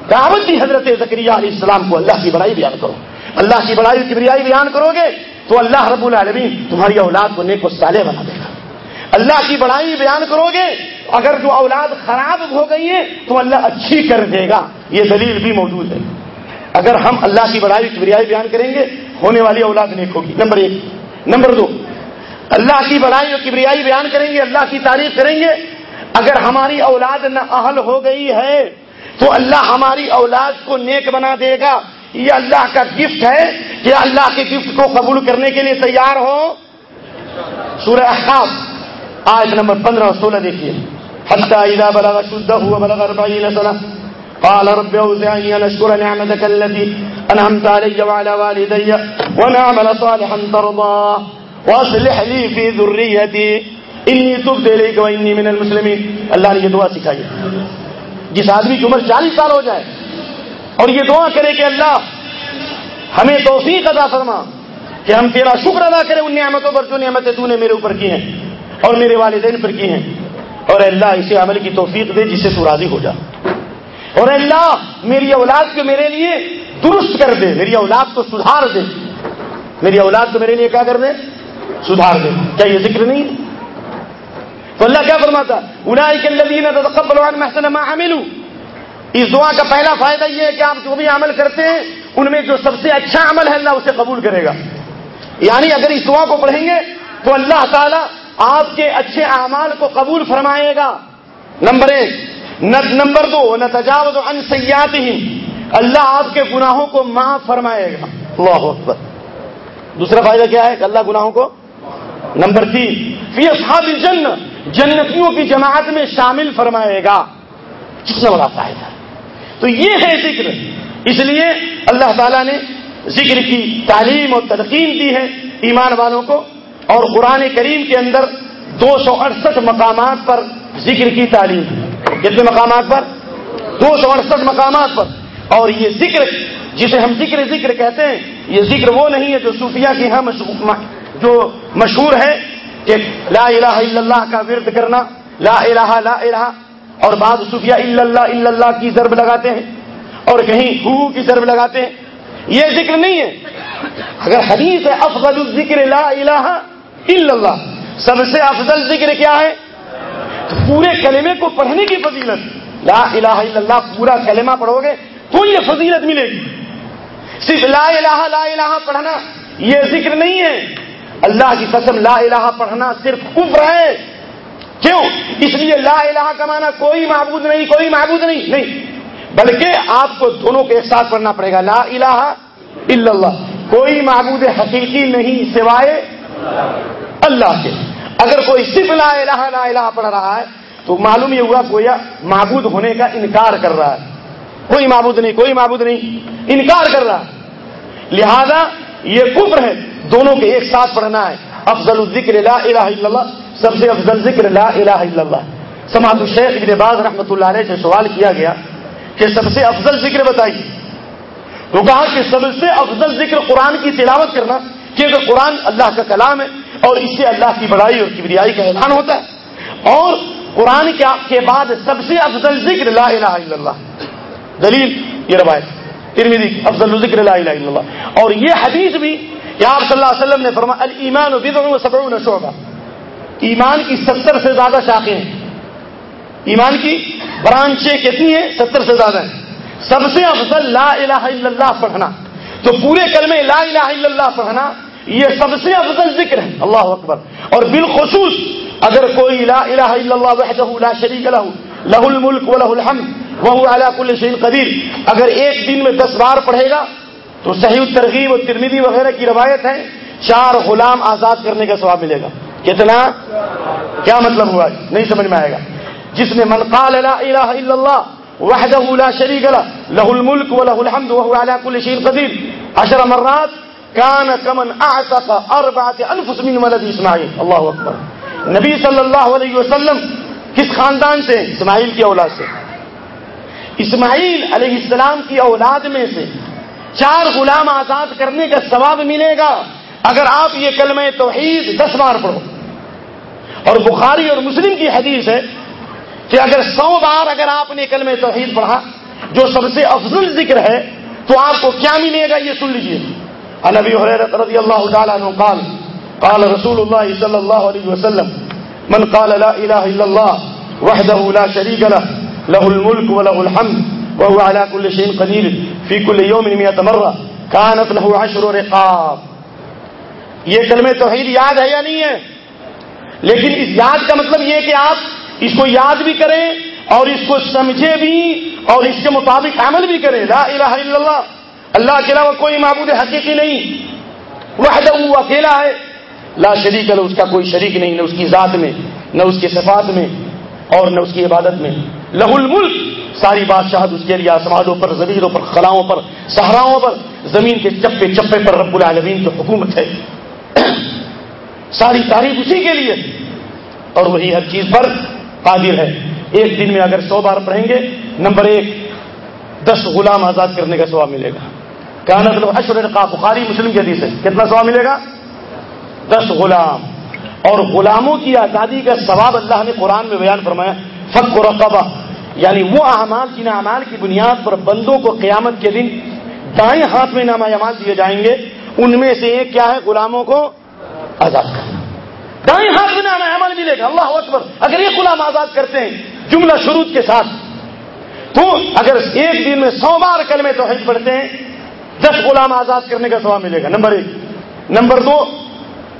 دعوت دی حضرت ذکریہ علیہ السلام کو، اللہ کی بڑائی بیان کرو۔ اللہ کی بڑائی کی بڑائی بیان کرو گے تو اللہ رب العالمین تمہاری اولاد کو نیک و صالح بنا دے گا۔ اللہ کی بڑائی بیان کرو گے، اگر جو اولاد خراب ہو گئی ہے تو اللہ اچھی کر دے گا۔ یہ دلیل بھی موجود ہے۔ اگر ہم اللہ کی بڑائی کی بڑائی بیان کریں گے، ہونے والی اولاد نیک ہوگی۔ نمبر ایک۔ نمبر دو۔ اللہ کی بڑائی اور کبریائی بیان کریں گے، اللہ کی تعریف کریں گے اگر ہماری اولاد نہ اہل ہو گئی ہے تو اللہ ہماری اولاد کو نیک بنا دے گا۔ یہ اللہ کا گفٹ ہے کہ اللہ کے گفٹ کو قبول کرنے کے لیے تیار ہو۔ سورہ احقاف آج نمبر پندرہ اور سولہ دیکھیے۔ اذا بلغ بلغ بلغ قال رب اوزعني ان اشكر نعمتك التي انعمت علي وعلى والدي ونعمل صالحا ترضاه واصلح لي في ذريتي انی تب دے لے انی من المسلمین۔ اللہ نے یہ دعا سکھائی۔ جس آدمی کی عمر چالیس سال ہو جائے اور یہ دعا کرے کہ اللہ ہمیں توفیق ادا فرما کہ ہم تیرا شکر ادا کریں ان نعمتوں پر جو نعمتیں تو نے میرے اوپر کی ہیں اور میرے والدین پر کی ہیں۔ اور اللہ اسے عمل کی توفیق دے جسے تو راضی ہو جا۔ اور اللہ میری اولاد کو میرے لیے درست کر دے۔ میری اولاد کو سدھار دے۔ میری اولاد کو میرے لیے کیا کر دے؟ سدھار دے۔ کیا یہ ذکر نہیں؟ تو اللہ کیا فرماتا محسن عملوا۔ اس دعا کا پہلا فائدہ یہ ہے کہ آپ جو بھی عمل کرتے ہیں، ان میں جو سب سے اچھا عمل ہے اللہ اسے قبول کرے گا۔ یعنی اگر اس دعا کو پڑھیں گے، تو اللہ تعالیٰ آپ کے اچھے اعمال کو قبول فرمائے گا۔ نمبر ایک نمبر دو، نہ تجاوز ان سیات ہی اللہ آپ کے گناہوں کو معاف فرمائے گا۔ اللہ اکبر۔ دوسرا فائدہ کیا ہے کہ اللہ گناہوں کو؟ نمبر تین، فی اصحاب الجنہ۔ جنتیوں کی جماعت میں شامل فرمائے گا۔ کتنا بڑا فائدہ تو یہ ہے ذکر۔ اس لیے اللہ تعالیٰ نے ذکر کی تعلیم اور تلقین دی ہے ایمان والوں کو اور قرآن کریم کے اندر دو سو اڑسٹھ مقامات پر ذکر کی تعلیم۔ کتنے مقامات پر؟ دو سو اڑسٹھ مقامات پر۔ اور یہ ذکر، جسے ہم ذکر ذکر کہتے ہیں، یہ ذکر وہ نہیں ہے جو صوفیہ کی ہم جو مشہور ہے۔ کہ لا الہ الا اللہ کا ورد کرنا، لا الہ لا الہ، اور بعض صوفیہ الا اللہ الا اللہ کی ضرب لگاتے ہیں، اور کہیں ہو کی ضرب لگاتے ہیں۔ یہ ذکر نہیں ہے۔ اگر حدیث ہے، افضل الذکر لا الہ الا اللہ، سب سے افضل ذکر کیا ہے؟ پورے کلمے کو پڑھنے کی فضیلت۔ لا الہ الا اللہ، پورا کلمہ پڑھو گے تو یہ فضیلت ملے گی۔ صرف لا الہ لا الہ پڑھنا، یہ ذکر نہیں ہے۔ اللہ کی قسم لا الہ پڑھنا صرف کفر ہے۔ کیوں؟ اس لیے لا الہ کا معنی کوئی معبود نہیں، کوئی معبود نہیں نہیں۔ بلکہ آپ کو دونوں کے ایک ساتھ پڑھنا پڑے گا، لا الہ الا اللہ۔ کوئی معبود حقیقی نہیں سوائے اللہ کے۔ اگر کوئی صرف لا الہ لا الہ پڑھ رہا ہے، تو معلوم یہ ہوا کوئی معبود ہونے کا انکار کر رہا ہے۔ کوئی معبود نہیں، کوئی معبود نہیں، انکار کر رہا ہے۔ لہذا یہ کفر ہے۔ دونوں کے ایک ساتھ پڑھنا ہے۔ افضل الذکر لا الہ الا اللہ۔ سب سے افضل ذکر لا الہ الا اللہ۔ سماعت الشیخ ابن باز رحمۃ اللہ علیہ سے سوال کیا گیا کہ سب سے افضل ذکر بتائیے۔ تو کہا کہ سب سے افضل ذکر قرآن کی تلاوت کرنا کیونکہ قرآن اللہ کا کلام ہے اور اس سے اللہ کی بڑائی اور کبریائی کا اعلان ہوتا ہے۔ اور قرآن کے بعد سب سے افضل ذکر لا الہ الا اللہ۔ دلیل یہ روایت۔ ترمیدی افضل ذکر لا الہ الا اللہ۔ اور یہ حدیث بھی کہ آپ صلی اللہ علیہ وسلم نے فرمایا المان و سبعون شعبہ۔ ایمان کی ستر سے زیادہ شاخیں ہیں۔ ایمان کی برانچیں کتنی ہیں؟ ستر سے زیادہ ہیں۔ سب سے افضل لا الہ الا اللہ پڑھنا۔ تو پورے کلمے لا الہ الا اللہ پڑھنا، یہ سب سے افضل ذکر ہے۔ اللہ اکبر۔ اور بالخصوص اگر کوئی لا الہ الا اللہ وحدہ لا شریک لہ لہ الملک و لہ الحمد وہ علی کل شیء قدیر، اگر ایک دن میں دس بار پڑھے گا تو صحیح ترغیب اور ترمیدی وغیرہ کی روایت ہے، چار غلام آزاد کرنے کا ثواب ملے گا۔ کتنا؟ کیا مطلب ہوا؟ نہیں سمجھ میں آئے گا۔ جس نے من قال لا الہ الا اللہ وحدہ لا شریک له له الملک وله الحمد وهو على كل شيء قدیر۔ عشر مرات کان کمن اعتق اربعۃ انفس من ولد اسماعیل۔ اللہ اکبر۔ نبی صلی اللہ علیہ وسلم کس خاندان سے؟ اسماعیل کی اولاد سے۔ اسماعیل علیہ السلام کی اولاد میں سے۔ چار غلام آزاد کرنے کا ثواب ملے گا اگر آپ یہ کلمہ توحید دس بار پڑھو۔ اور بخاری اور مسلم کی حدیث ہے کہ اگر سو بار اگر آپ نے کلمہ توحید پڑھا، جو سب سے افضل ذکر ہے، تو آپ کو کیا ملے گا یہ سن لیجیے نبی حریرت رضی اللہ تعالیٰ عنہ قال قال رسول اللہ صلی اللہ علیہ وسلم، من قال لا الہ الا اللہ وحدہ لا شریک له له الملک وله الحمد وهو على كل شيء قدير. في كل يوم 100 مرة. كانت له عشر رقاب. یہ کلمہ توحید یاد ہے یا نہیں ہے؟ لیکن اس یاد کا مطلب یہ کہ آپ اس کو یاد بھی کریں اور اس کو سمجھے بھی اور اس کے مطابق عمل بھی کریں. لا الہ الا اللہ. اللہ کے علاوہ کوئی معبود حقیقی نہیں. وہ اکیلا ہے. لا شریک ہے اس کا کوئی شریک نہیں، نہ اس کی ذات میں، نہ اس کے صفات میں اور نہ اس کی عبادت میں. لہ الملک. ساری بادشاہت اس کے لیے آسمانوں پر، زمینوں پر، خلاؤں پر، صحراؤں پر، زمین کے چپے چپے پر رب العالمین کی حکومت ہے۔ ساری تعریف اسی کے لیے۔ اور وہی ہر چیز پر قادر ہے۔ ایک دن میں اگر سو بار پڑھیں گے، نمبر ایک، دس غلام آزاد کرنے کا سواب ملے گا۔ کا بخاری، مسلم کے حدیث ہے۔ کتنا سواب ملے گا؟ دس غلام۔ اور غلاموں کی آزادی کا ثواب اللہ نے قرآن میں بیان فرمایا فق و رقبہ یعنی وہ اعمال جن اعمال کی بنیاد پر بندوں کو قیامت کے دن دائیں ہاتھ میں نامہ اعمال دیے جائیں گے، ان میں سے ایک کیا ہے؟ غلاموں کو آزاد کرنا۔ دائیں ہاتھ میں نامہ اعمال ملے گا، اللہ اکبر۔ اگر یہ غلام آزاد کرتے ہیں، جملہ شروع کے ساتھ۔ تو اگر ایک دن میں سو بار کل میں توحید پڑھتے ہیں، دس غلام آزاد کرنے کا سواب ملے گا۔ نمبر ایک۔ نمبر دو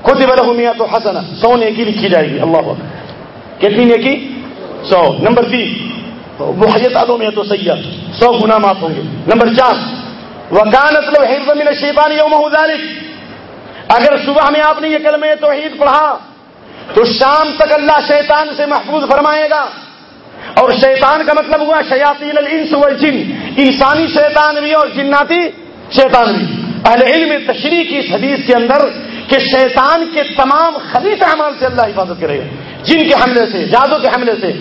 خود برہمیاں تو حسن سو نیکی لکھی جائے گی، اللہ اکبر۔ کتنی نیکی؟ سو۔ نمبر تین۔ محیط میں تو سید سو گنا معاف ہوں گے۔ نمبر چار، وکانت لو حفظ من الشیطان یوم اگر صبح میں آپ نے یہ کلمہ توحید پڑھا، تو شام تک اللہ شیطان سے محفوظ فرمائے گا۔ اور شیطان کا مطلب ہوا شیاطین الانس والجن۔ انسانی شیطان بھی اور جناتی شیطان بھی۔ اہل علم تشریح کی اس حدیث کے اندر کہ شیطان کے تمام خلیف اعمال سے اللہ حفاظت کرے۔ گا جن کے حملے سے جادو کے حملے سے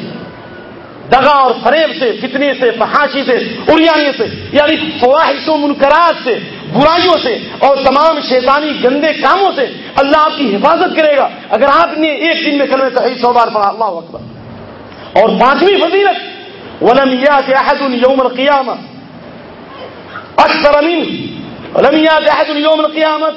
دگا اور فریب سے، فتنے سے، فحاشی سے اریانی سے یعنی فواہش و منکرات سے، برائیوں سے اور تمام شیطانی گندے کاموں سے اللہ آپ کی حفاظت کرے گا۔ اگر آپ نے ایک دن میں کلمہ صحیح سو بار پڑھا، اللہ اکبر۔ اور پانچویں فضیلت، ولم ولمیات احد یوم القیامہ اکثر امین ولمیات احد یوم القیامت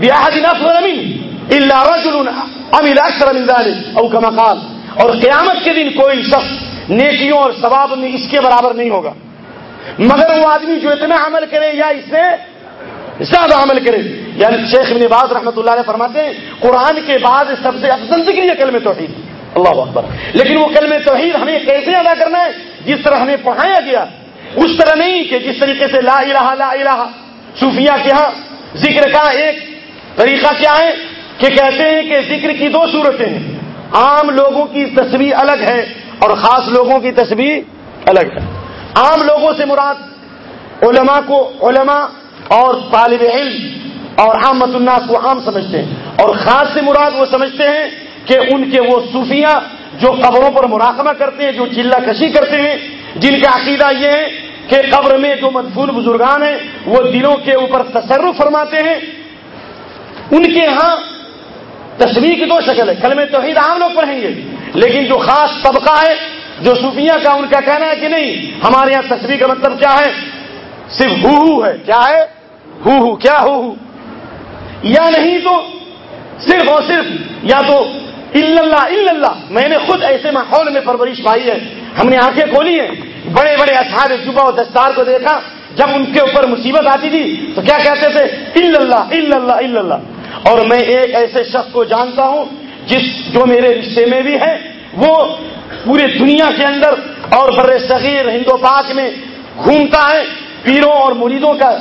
بأحد افضل امین الا رجل عمل اکثر من ذلك او كما قال۔ اور قیامت کے دن کوئی شخص نیکیوں اور ثواب میں اس کے برابر نہیں ہوگا۔ مگر وہ آدمی جو اتنا عمل کرے، یا اس سے زیادہ عمل کرے۔ یعنی شیخ ابن باز رحمۃ اللہ علیہ فرماتے ہیں، قرآن کے بعد سب سے افضل ذکر یہ کلم توحید۔ اللہ اکبر۔ لیکن وہ کلم توحید ہمیں کیسے ادا کرنا ہے؟ جس طرح ہمیں پڑھایا گیا، اس طرح نہیں کہ جس طریقے سے لا الہ لا الہ، صوفیہ کے ہاں ذکر کا ایک طریقہ کیا ہے کہ کہتے ہیں کہ ذکر کی دو صورتیں ہیں۔ عام لوگوں کی تصویر الگ ہے اور خاص لوگوں کی تصویر الگ ہے۔ عام لوگوں سے مراد علماء کو علماء اور طالب علم اور عامت الناس کو عام سمجھتے ہیں۔ اور خاص سے مراد وہ سمجھتے ہیں کہ ان کے وہ صوفیاں جو قبروں پر مراقبہ کرتے ہیں، جو چلہ کشی کرتے ہیں۔ جن کا عقیدہ یہ ہے کہ قبر میں جو مدفون بزرگان ہیں، وہ دلوں کے اوپر تصرف فرماتے ہیں۔ ان کے ہاں تصویر کی دو شکل ہے کل میں توحید عام لوگ پڑھیں گے۔ لیکن جو خاص طبقہ ہے، جو صوفیہ کا ان کا کہنا ہے کہ نہیں، ہمارے یہاں تصویر کا مطلب کیا ہے؟ صرف ہو ہو ہے۔ کیا ہے؟ ہو ہو۔ کیا ہو ہو؟ یا نہیں تو صرف اور صرف یا تو اللہ اللہ میں نے خود ایسے ماحول میں پرورش پائی ہے۔ ہم نے آنکھیں کھولی ہیں۔ بڑے بڑے اچھار صبح و دستار کو دیکھا۔ جب ان کے اوپر مصیبت آتی تھی، تو کیا کہتے تھے؟ اللہ اللہ اللہ اور میں ایک ایسے شخص کو جانتا ہوں جس جو میرے رشتے میں بھی ہے، وہ پورے دنیا کے اندر اور بر صغیر ہندو پاک میں گھومتا ہے، پیروں اور مریدوں کا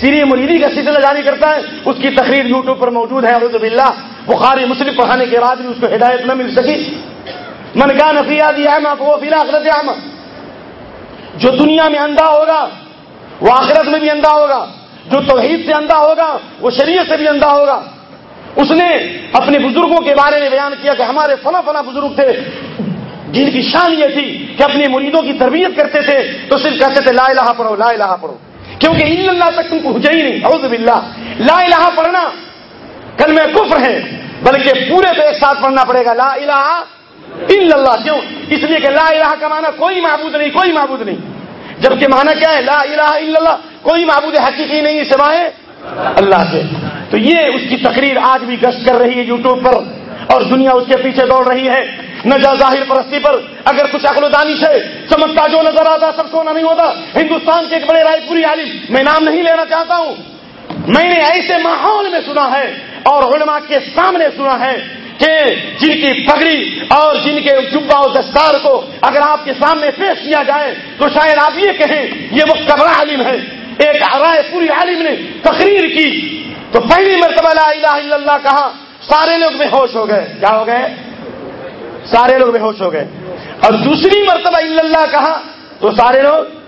پیری مریدی کا سلسلہ جاری کرتا ہے۔ اس کی تقریر یوٹیوب پر موجود ہے الحمد بلّہ بخاری مسلم پڑھانے کے بعد بھی اس کو ہدایت نہ مل سکی۔ من کا نفیات وہ فی آخرت عام جو دنیا میں اندھا ہوگا، وہ آخرت میں بھی اندھا ہوگا۔ جو توحید سے اندھا ہوگا، وہ شریعت سے بھی اندھا ہوگا۔ اس نے اپنے بزرگوں کے بارے میں بیان کیا کہ ہمارے فلاں فلاں بزرگ تھے۔ جن کی شان یہ تھی کہ اپنے مریدوں کی تربیت کرتے تھے تو صرف کہتے تھے، لا الہ پڑھو، لا الہ پڑھو۔ کیونکہ ان اللہ تک تم کو ہی نہیں، اعوذ باللہ۔ لا الہ پڑھنا کل میں کفر ہے، بلکہ پورے پہ ایک ساتھ پڑھنا پڑے گا۔ لا الہ الا اللہ، کیوں؟ اس لیے کہ لا الہ کا معنی کوئی معبود نہیں، کوئی معبود نہیں۔ جبکہ معنی کیا ہے؟ لا الہ الا اللہ، کوئی معبود حقیقی نہیں سوائے اللہ سے تو یہ اس کی تقریر آج بھی گشت کر رہی ہے یوٹیوب پر اور دنیا اس کے پیچھے دوڑ رہی ہے۔ نہ جا ظاہر پرستی پر۔ اگر کچھ عقل و دانش ہے چمکتا جو نظر آتا، سب سونا نہیں ہوتا۔ ہندوستان کے ایک بڑے رائے پوری عالم، میں نام نہیں لینا چاہتا ہوں۔ میں نے ایسے ماحول میں سنا ہے اور علماء کے سامنے سنا ہے کہ جن کی پگڑی اور جن کے جبا و دستار کو اگر آپ کے سامنے پیش کیا جائے، تو شاید آپ یہ کہیں، یہ وہ قبر عالم ہے۔ ایک رائے پوری عالم نے تقریر کی۔ تو پہلی مرتبہ لا الہ الا اللہ کہا، سارے لوگ بے ہوش ہو گئے۔ کیا ہو گئے؟ سارے لوگ بے ہوش ہو گئے۔ اور دوسری مرتبہ اللہ کہا، تو سارے لوگ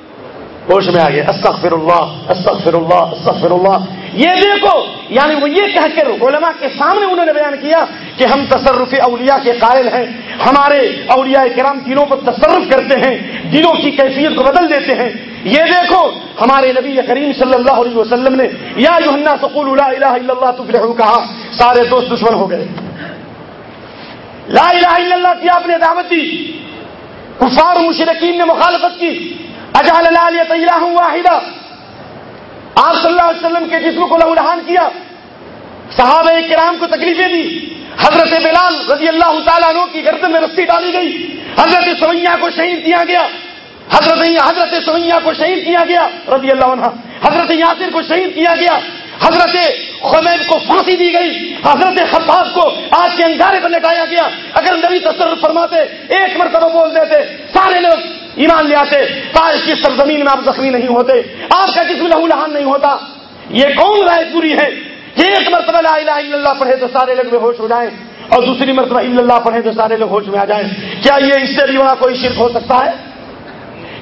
ہوش میں آ گئے۔ استغفر اللہ استغفر اللہ استغفر اللہ یہ دیکھو یعنی وہ یہ کہہ کر علماء کے سامنے انہوں نے بیان کیا کہ ہم تصرف اولیاء کے قائل ہیں۔ ہمارے اولیاء کرام دنوں کو تصرف کرتے ہیں دنوں کی کیفیت کو بدل دیتے ہیں۔ یہ دیکھو، ہمارے نبی کریم صلی اللہ علیہ وسلم نے، یا سقول لا الہ الا اللہ تفلحو کہا، سارے دوست دشمن ہو گئے۔ لا الہ الا اللہ کی آپ نے دعوت دی۔ کفار مشرقین نے مخالفت کی۔ اجال الہ واحدہ۔ آپ صلی اللہ علیہ وسلم کے جسم کو لہو کیا۔ صحابہ کرام کو تکلیفیں دی۔ حضرت بلال رضی اللہ تعالیٰ عنہ کی گردن میں رسی ڈالی گئی۔ حضرت سوئیا کو شہید کیا گیا۔ حضرت حضرت سوئیا کو شہید کیا گیا، رضی اللہ عنہ۔ حضرت یاسر کو شہید کیا گیا۔ حضرت خمید کو پھانسی دی گئی۔ حضرت خطاب کو آج کے انگارے پر لٹایا گیا۔ اگر نبی تصرف فرماتے، ایک مرتبہ بول دیتے، سارے لوگ ایمان لے آتے، تاج کی سرزمین میں آپ زخمی نہیں ہوتے، آپ کا جسم لہو لہان نہیں ہوتا۔ یہ کون رائے پوری ہے؟ کہ ایک مرتبہ لا الہ الا اللہ پڑھے تو سارے لوگ بے ہوش ہو جائیں اور دوسری مرتبہ الا اللہ پڑھے تو سارے لوگ ہوش میں آ جائیں۔ کیا یہ اس سے بھی بڑا کوئی شرک ہو سکتا ہے؟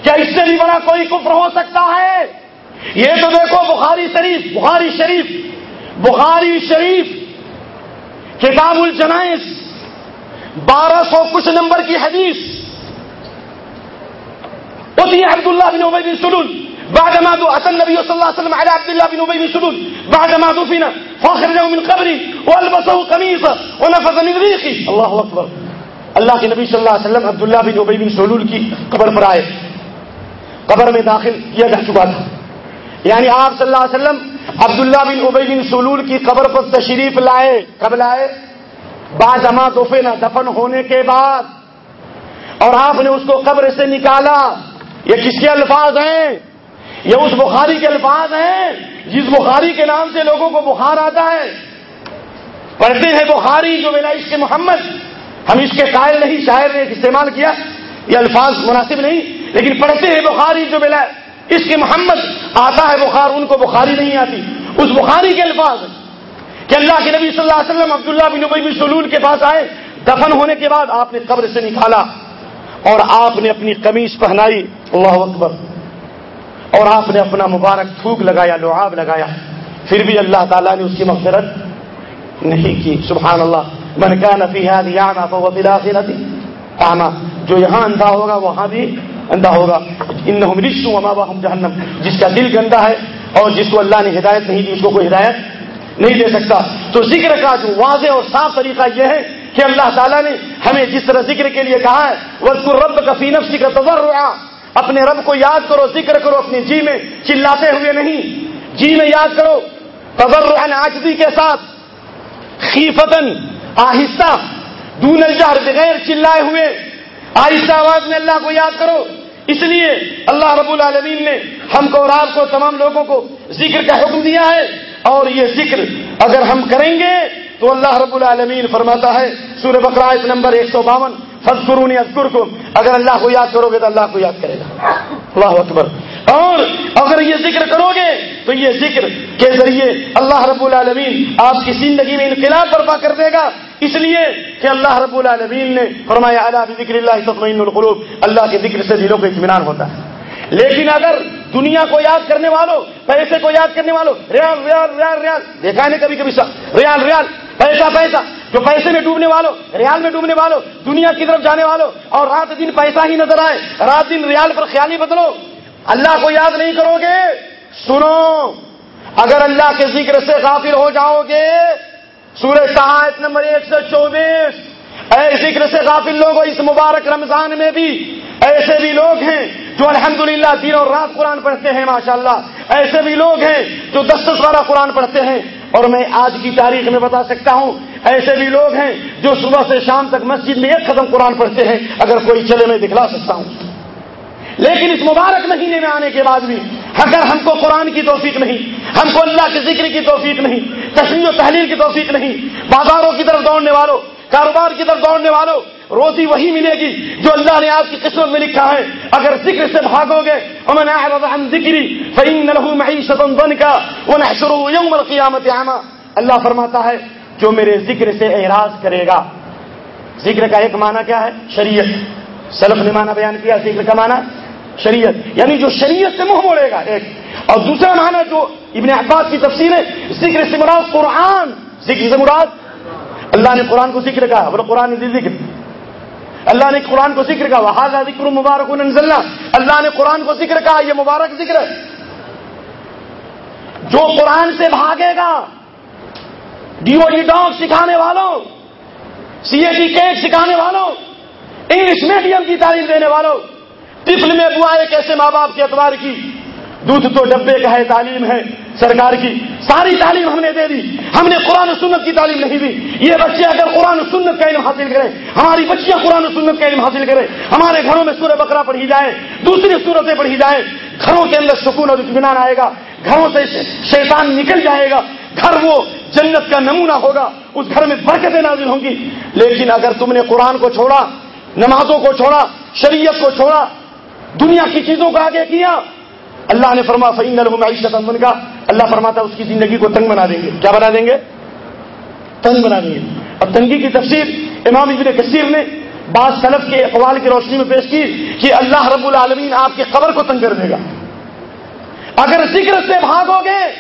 کیا اس سے بھی بڑا کوئی کفر ہو سکتا ہے؟ یہ تو دیکھو، بخاری شریف بخاری شریف بخاری شریف، کتاب الجنائز، بارہ سو کچھ نمبر کی حدیث۔ عبد الله بن ابي بن سلول بعدما اتى النبي صلى الله عليه وسلم على عبد الله بن ابي بن سلول بعدما دفن فاخرجه من قبره والبسه قميصا ونفذ من ريقه الله اكبر اللہ کے نبی صلی اللہ علیہ وسلم عبداللہ بن ابی بن سلول کی قبر پر آئے۔ قبر میں داخل کیا جا چکا تھا۔ یعنی آپ صلی اللہ علیہ وسلم عبداللہ بن ابی بن سلول کی قبر پر تشریف لائے۔ کب لائے؟ بعد اما دفن دفن ہونے کے بعد۔ اور آپ نے اس کو قبر سے نکالا۔ یہ کس کے الفاظ ہیں؟ یہ اس بخاری کے الفاظ ہیں۔ جس بخاری کے نام سے لوگوں کو بخار آتا ہے۔ پڑھتے ہیں بخاری جو میرا عشق محمد۔ ہم اس کے قائل نہیں، شاعر نے استعمال کیا۔ یہ الفاظ مناسب نہیں، لیکن پڑھتے ہیں بخاری جو میرا عشق محمد آتا ہے بخار، ان کو بخاری نہیں آتی۔ اس بخاری کے الفاظ کہ اللہ کے نبی صلی اللہ علیہ وسلم عبداللہ بن بن سلول کے پاس آئے، دفن ہونے کے بعد آپ نے قبر سے نکالا اور آپ نے اپنی قمیص پہنائی۔ اللہ اکبر۔ اور آپ نے اپنا مبارک تھوک لگایا، لعاب لگایا۔ پھر بھی اللہ تعالیٰ نے اس کی مغفرت نہیں کی۔ سبحان اللہ۔ من کیا نفی ہے آنا جو یہاں اندھا ہوگا وہاں بھی اندھا ہوگا۔ ان ہم جہنم۔ جس کا دل گندا ہے اور جس کو اللہ نے ہدایت نہیں دی، اس کو کوئی ہدایت نہیں دے سکتا۔ تو ذکر کا جو واضح اور صاف طریقہ یہ ہے کہ اللہ تعالیٰ نے ہمیں جس طرح ذکر کے لیے کہا ہے وہ رب کا فینف ذکر تذر اپنے رب کو یاد کرو، ذکر کرو اپنی جی میں، چلاتے ہوئے نہیں۔ جی میں یاد کرو تذر آجدی کے ساتھ خیفتن آہستہ، دون الجہر بغیر چلائے ہوئے آہستہ آواز میں اللہ کو یاد کرو۔ اس لیے اللہ رب العالمین نے ہم کو اور آپ کو، تمام لوگوں کو ذکر کا حکم دیا ہے۔ اور یہ ذکر اگر ہم کریں گے تو اللہ رب العالمین فرماتا ہے، سورہ بقرائت نمبر ایک سو باون فضرونی اذکر کو اگر اللہ کو یاد کرو گے تو اللہ کو یاد کرے گا. اللہ اکبر. اور اگر یہ ذکر کرو گے تو یہ ذکر کے ذریعے اللہ رب العالمین آپ کی زندگی میں انقلاب برپا کر دے گا. اس لیے کہ اللہ رب العالمین نے فرمایا اللہ ذکر اللہ تطمئن القلوب. اللہ کے ذکر سے دلوں کو اطمینان ہوتا ہے. لیکن اگر دنیا کو یاد کرنے والوں پیسے کو یاد کرنے والوں ریال ریال ریال ریال. دیکھا نہیں کبھی کبھی ریال ریال. پیسہ پیسہ۔ جو پیسے میں ڈوبنے والوں ریال میں ڈوبنے والوں دنیا کی طرف جانے والوں اور رات دن پیسہ ہی نظر آئے، رات دن ریال پر خیالی بدلو۔ اللہ کو یاد نہیں کرو گے؟ سنو، اگر اللہ کے ذکر سے غافل ہو جاؤ گے سورج صحت نمبر ایک سو چوبیس۔ اے ذکر سے غافل لوگوں اس مبارک رمضان میں بھی ایسے بھی لوگ ہیں جو الحمدللہ دن اور رات قرآن پڑھتے ہیں، ماشاءاللہ۔ ایسے بھی لوگ ہیں جو دس دس والا قرآن پڑھتے ہیں۔ اور میں آج کی تاریخ میں بتا سکتا ہوں، ایسے بھی لوگ ہیں جو صبح سے شام تک مسجد میں ایک قدم قرآن پڑھتے ہیں، اگر کوئی چلے میں دکھلا سکتا ہوں۔ لیکن اس مبارک مہینے میں آنے کے بعد بھی اگر ہم کو قرآن کی توفیق نہیں، ہم کو اللہ کے ذکر کی توفیق نہیں تصویر و تحریر کی توفیق نہیں، بازاروں کی طرف دوڑنے والوں کاروبار کی طرف دوڑنے والوں، روزی وہی ملے گی جو اللہ نے آپ کی قسمت میں لکھا ہے۔ اگر ذکر سے بھاگو گے ذکری معیشت بن کا یوم القیامت عامہ اللہ فرماتا ہے، جو میرے ذکر سے اعراض کرے گا۔ ذکر کا ایک معنی کیا ہے؟ شریعت۔ سلف نے معنی بیان کیا، ذکر کا معنی شریعت۔ یعنی جو شریعت سے منہ موڑے گا ایک۔ اور دوسرا معنی جو ابن عباس کی تفصیل ہے، ذکر سے مراد قرآن۔ ذکر سے مراد اللہ نے قرآن کو ذکر کہا، بولے قرآن ذکر۔ اللہ نے قرآن کو ذکر کہا وہ ذکر مبارک اللہ نے قرآن کو ذکر کہا، یہ مبارک ذکر ہے۔ جو قرآن سے بھاگے گا ڈی او ڈی ڈاگ سکھانے والوں سی اے ڈی کیک سکھانے والوں انگلش میڈیم کی تعلیم دینے والوں ٹفل میں بوا ایک ایسے ماں باپ کے اعتبار کی، دودھ تو ڈبے کا ہے، تعلیم ہے۔ سرکار کی ساری تعلیم ہم نے دے دی۔ ہم نے قرآن و سنت کی تعلیم نہیں دی۔ یہ بچے اگر قرآن و سنت کا علم حاصل کریں، ہماری بچیاں قرآن و سنت کا علم حاصل کریں، ہمارے گھروں میں سورہ بکرا پڑھی جائے، دوسری صورتیں پڑھی جائیں، گھروں کے اندر سکون اور اطمینان آئے گا، گھروں سے شیطان نکل جائے گا، گھر وہ جنت کا نمونہ ہوگا، اس گھر میں برکتیں نازل ہوں گی۔ لیکن اگر تم نے قرآن کو چھوڑا، نمازوں کو چھوڑا، شریعت کو چھوڑا، دنیا کی چیزوں کو آگے کیا، اللہ نے فرما فعین معیشت امن کا اللہ فرماتا اس کی زندگی کو تنگ بنا دیں گے۔ کیا بنا دیں گے؟ تنگ بنا دیں گے۔ اور تنگی کی تفسیر امام ابن کثیر نے بعض سلف کے اقوال کی روشنی میں پیش کی کہ اللہ رب العالمین آپ کی قبر کو تنگ کر دے گا۔ اگر ذکر سے بھاگو گے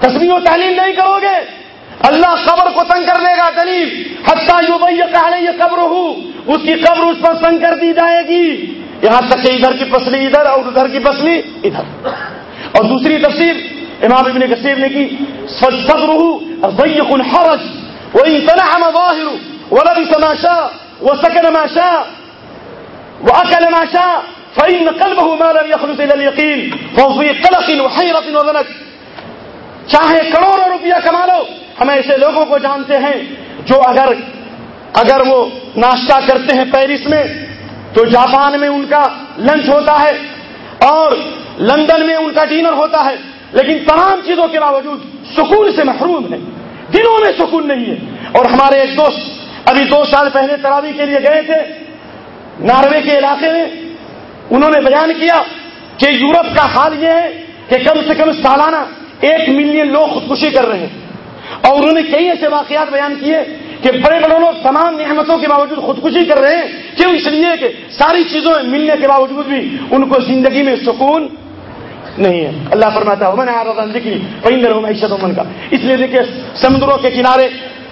تصویر و تعلیم نہیں کرو گے، اللہ قبر کو تنگ کر دے گا دلیل حتیٰ یو بھائی یہ قبر ہو اس کی قبر اس پر تنگ کر دی جائے گی۔ یہاں تک کہ ادھر کی پسلی ادھر اور ادھر کی پسلی ادھر۔ اور دوسری تفسیر امام ابن کثیر نے کی ضيق حرج، وإن تنع مظاهر ولبس ما شاء وسكن ما شاء وأكل ما شاء، فإن قلبه ما لم يخلص إلى اليقين فهو في قلق وحيرة وذنك چاہے کروڑوں روپیہ کما لو ہم ایسے لوگوں کو جانتے ہیں جو اگر اگر وہ ناشتہ کرتے ہیں پیرس میں، تو جاپان میں ان کا لنچ ہوتا ہے اور لندن میں ان کا ڈنر ہوتا ہے۔ لیکن تمام چیزوں کے باوجود سکون سے محروم ہے دنوں میں سکون نہیں ہے۔ اور ہمارے ایک دوست ابھی دو سال پہلے تراوی کے لیے گئے تھے۔ ناروے کے علاقے میں انہوں نے بیان کیا کہ یورپ کا حال یہ ہے کہ کم سے کم سالانہ ایک ملین لوگ خودکشی کر رہے ہیں۔ اور انہوں نے کئی ایسے واقعات بیان کیے کہ بڑے بڑے لوگ تمام نعمتوں کے باوجود خودکشی کر رہے ہیں۔ کیوں؟ اس لیے کہ ساری چیزوں میں ملنے کے باوجود بھی ان کو زندگی میں سکون نہیں ہے۔ اللہ فرماتا ہے میں نے آ ذکری معیشت من کا اس لیے دیکھیے، سمندروں کے کنارے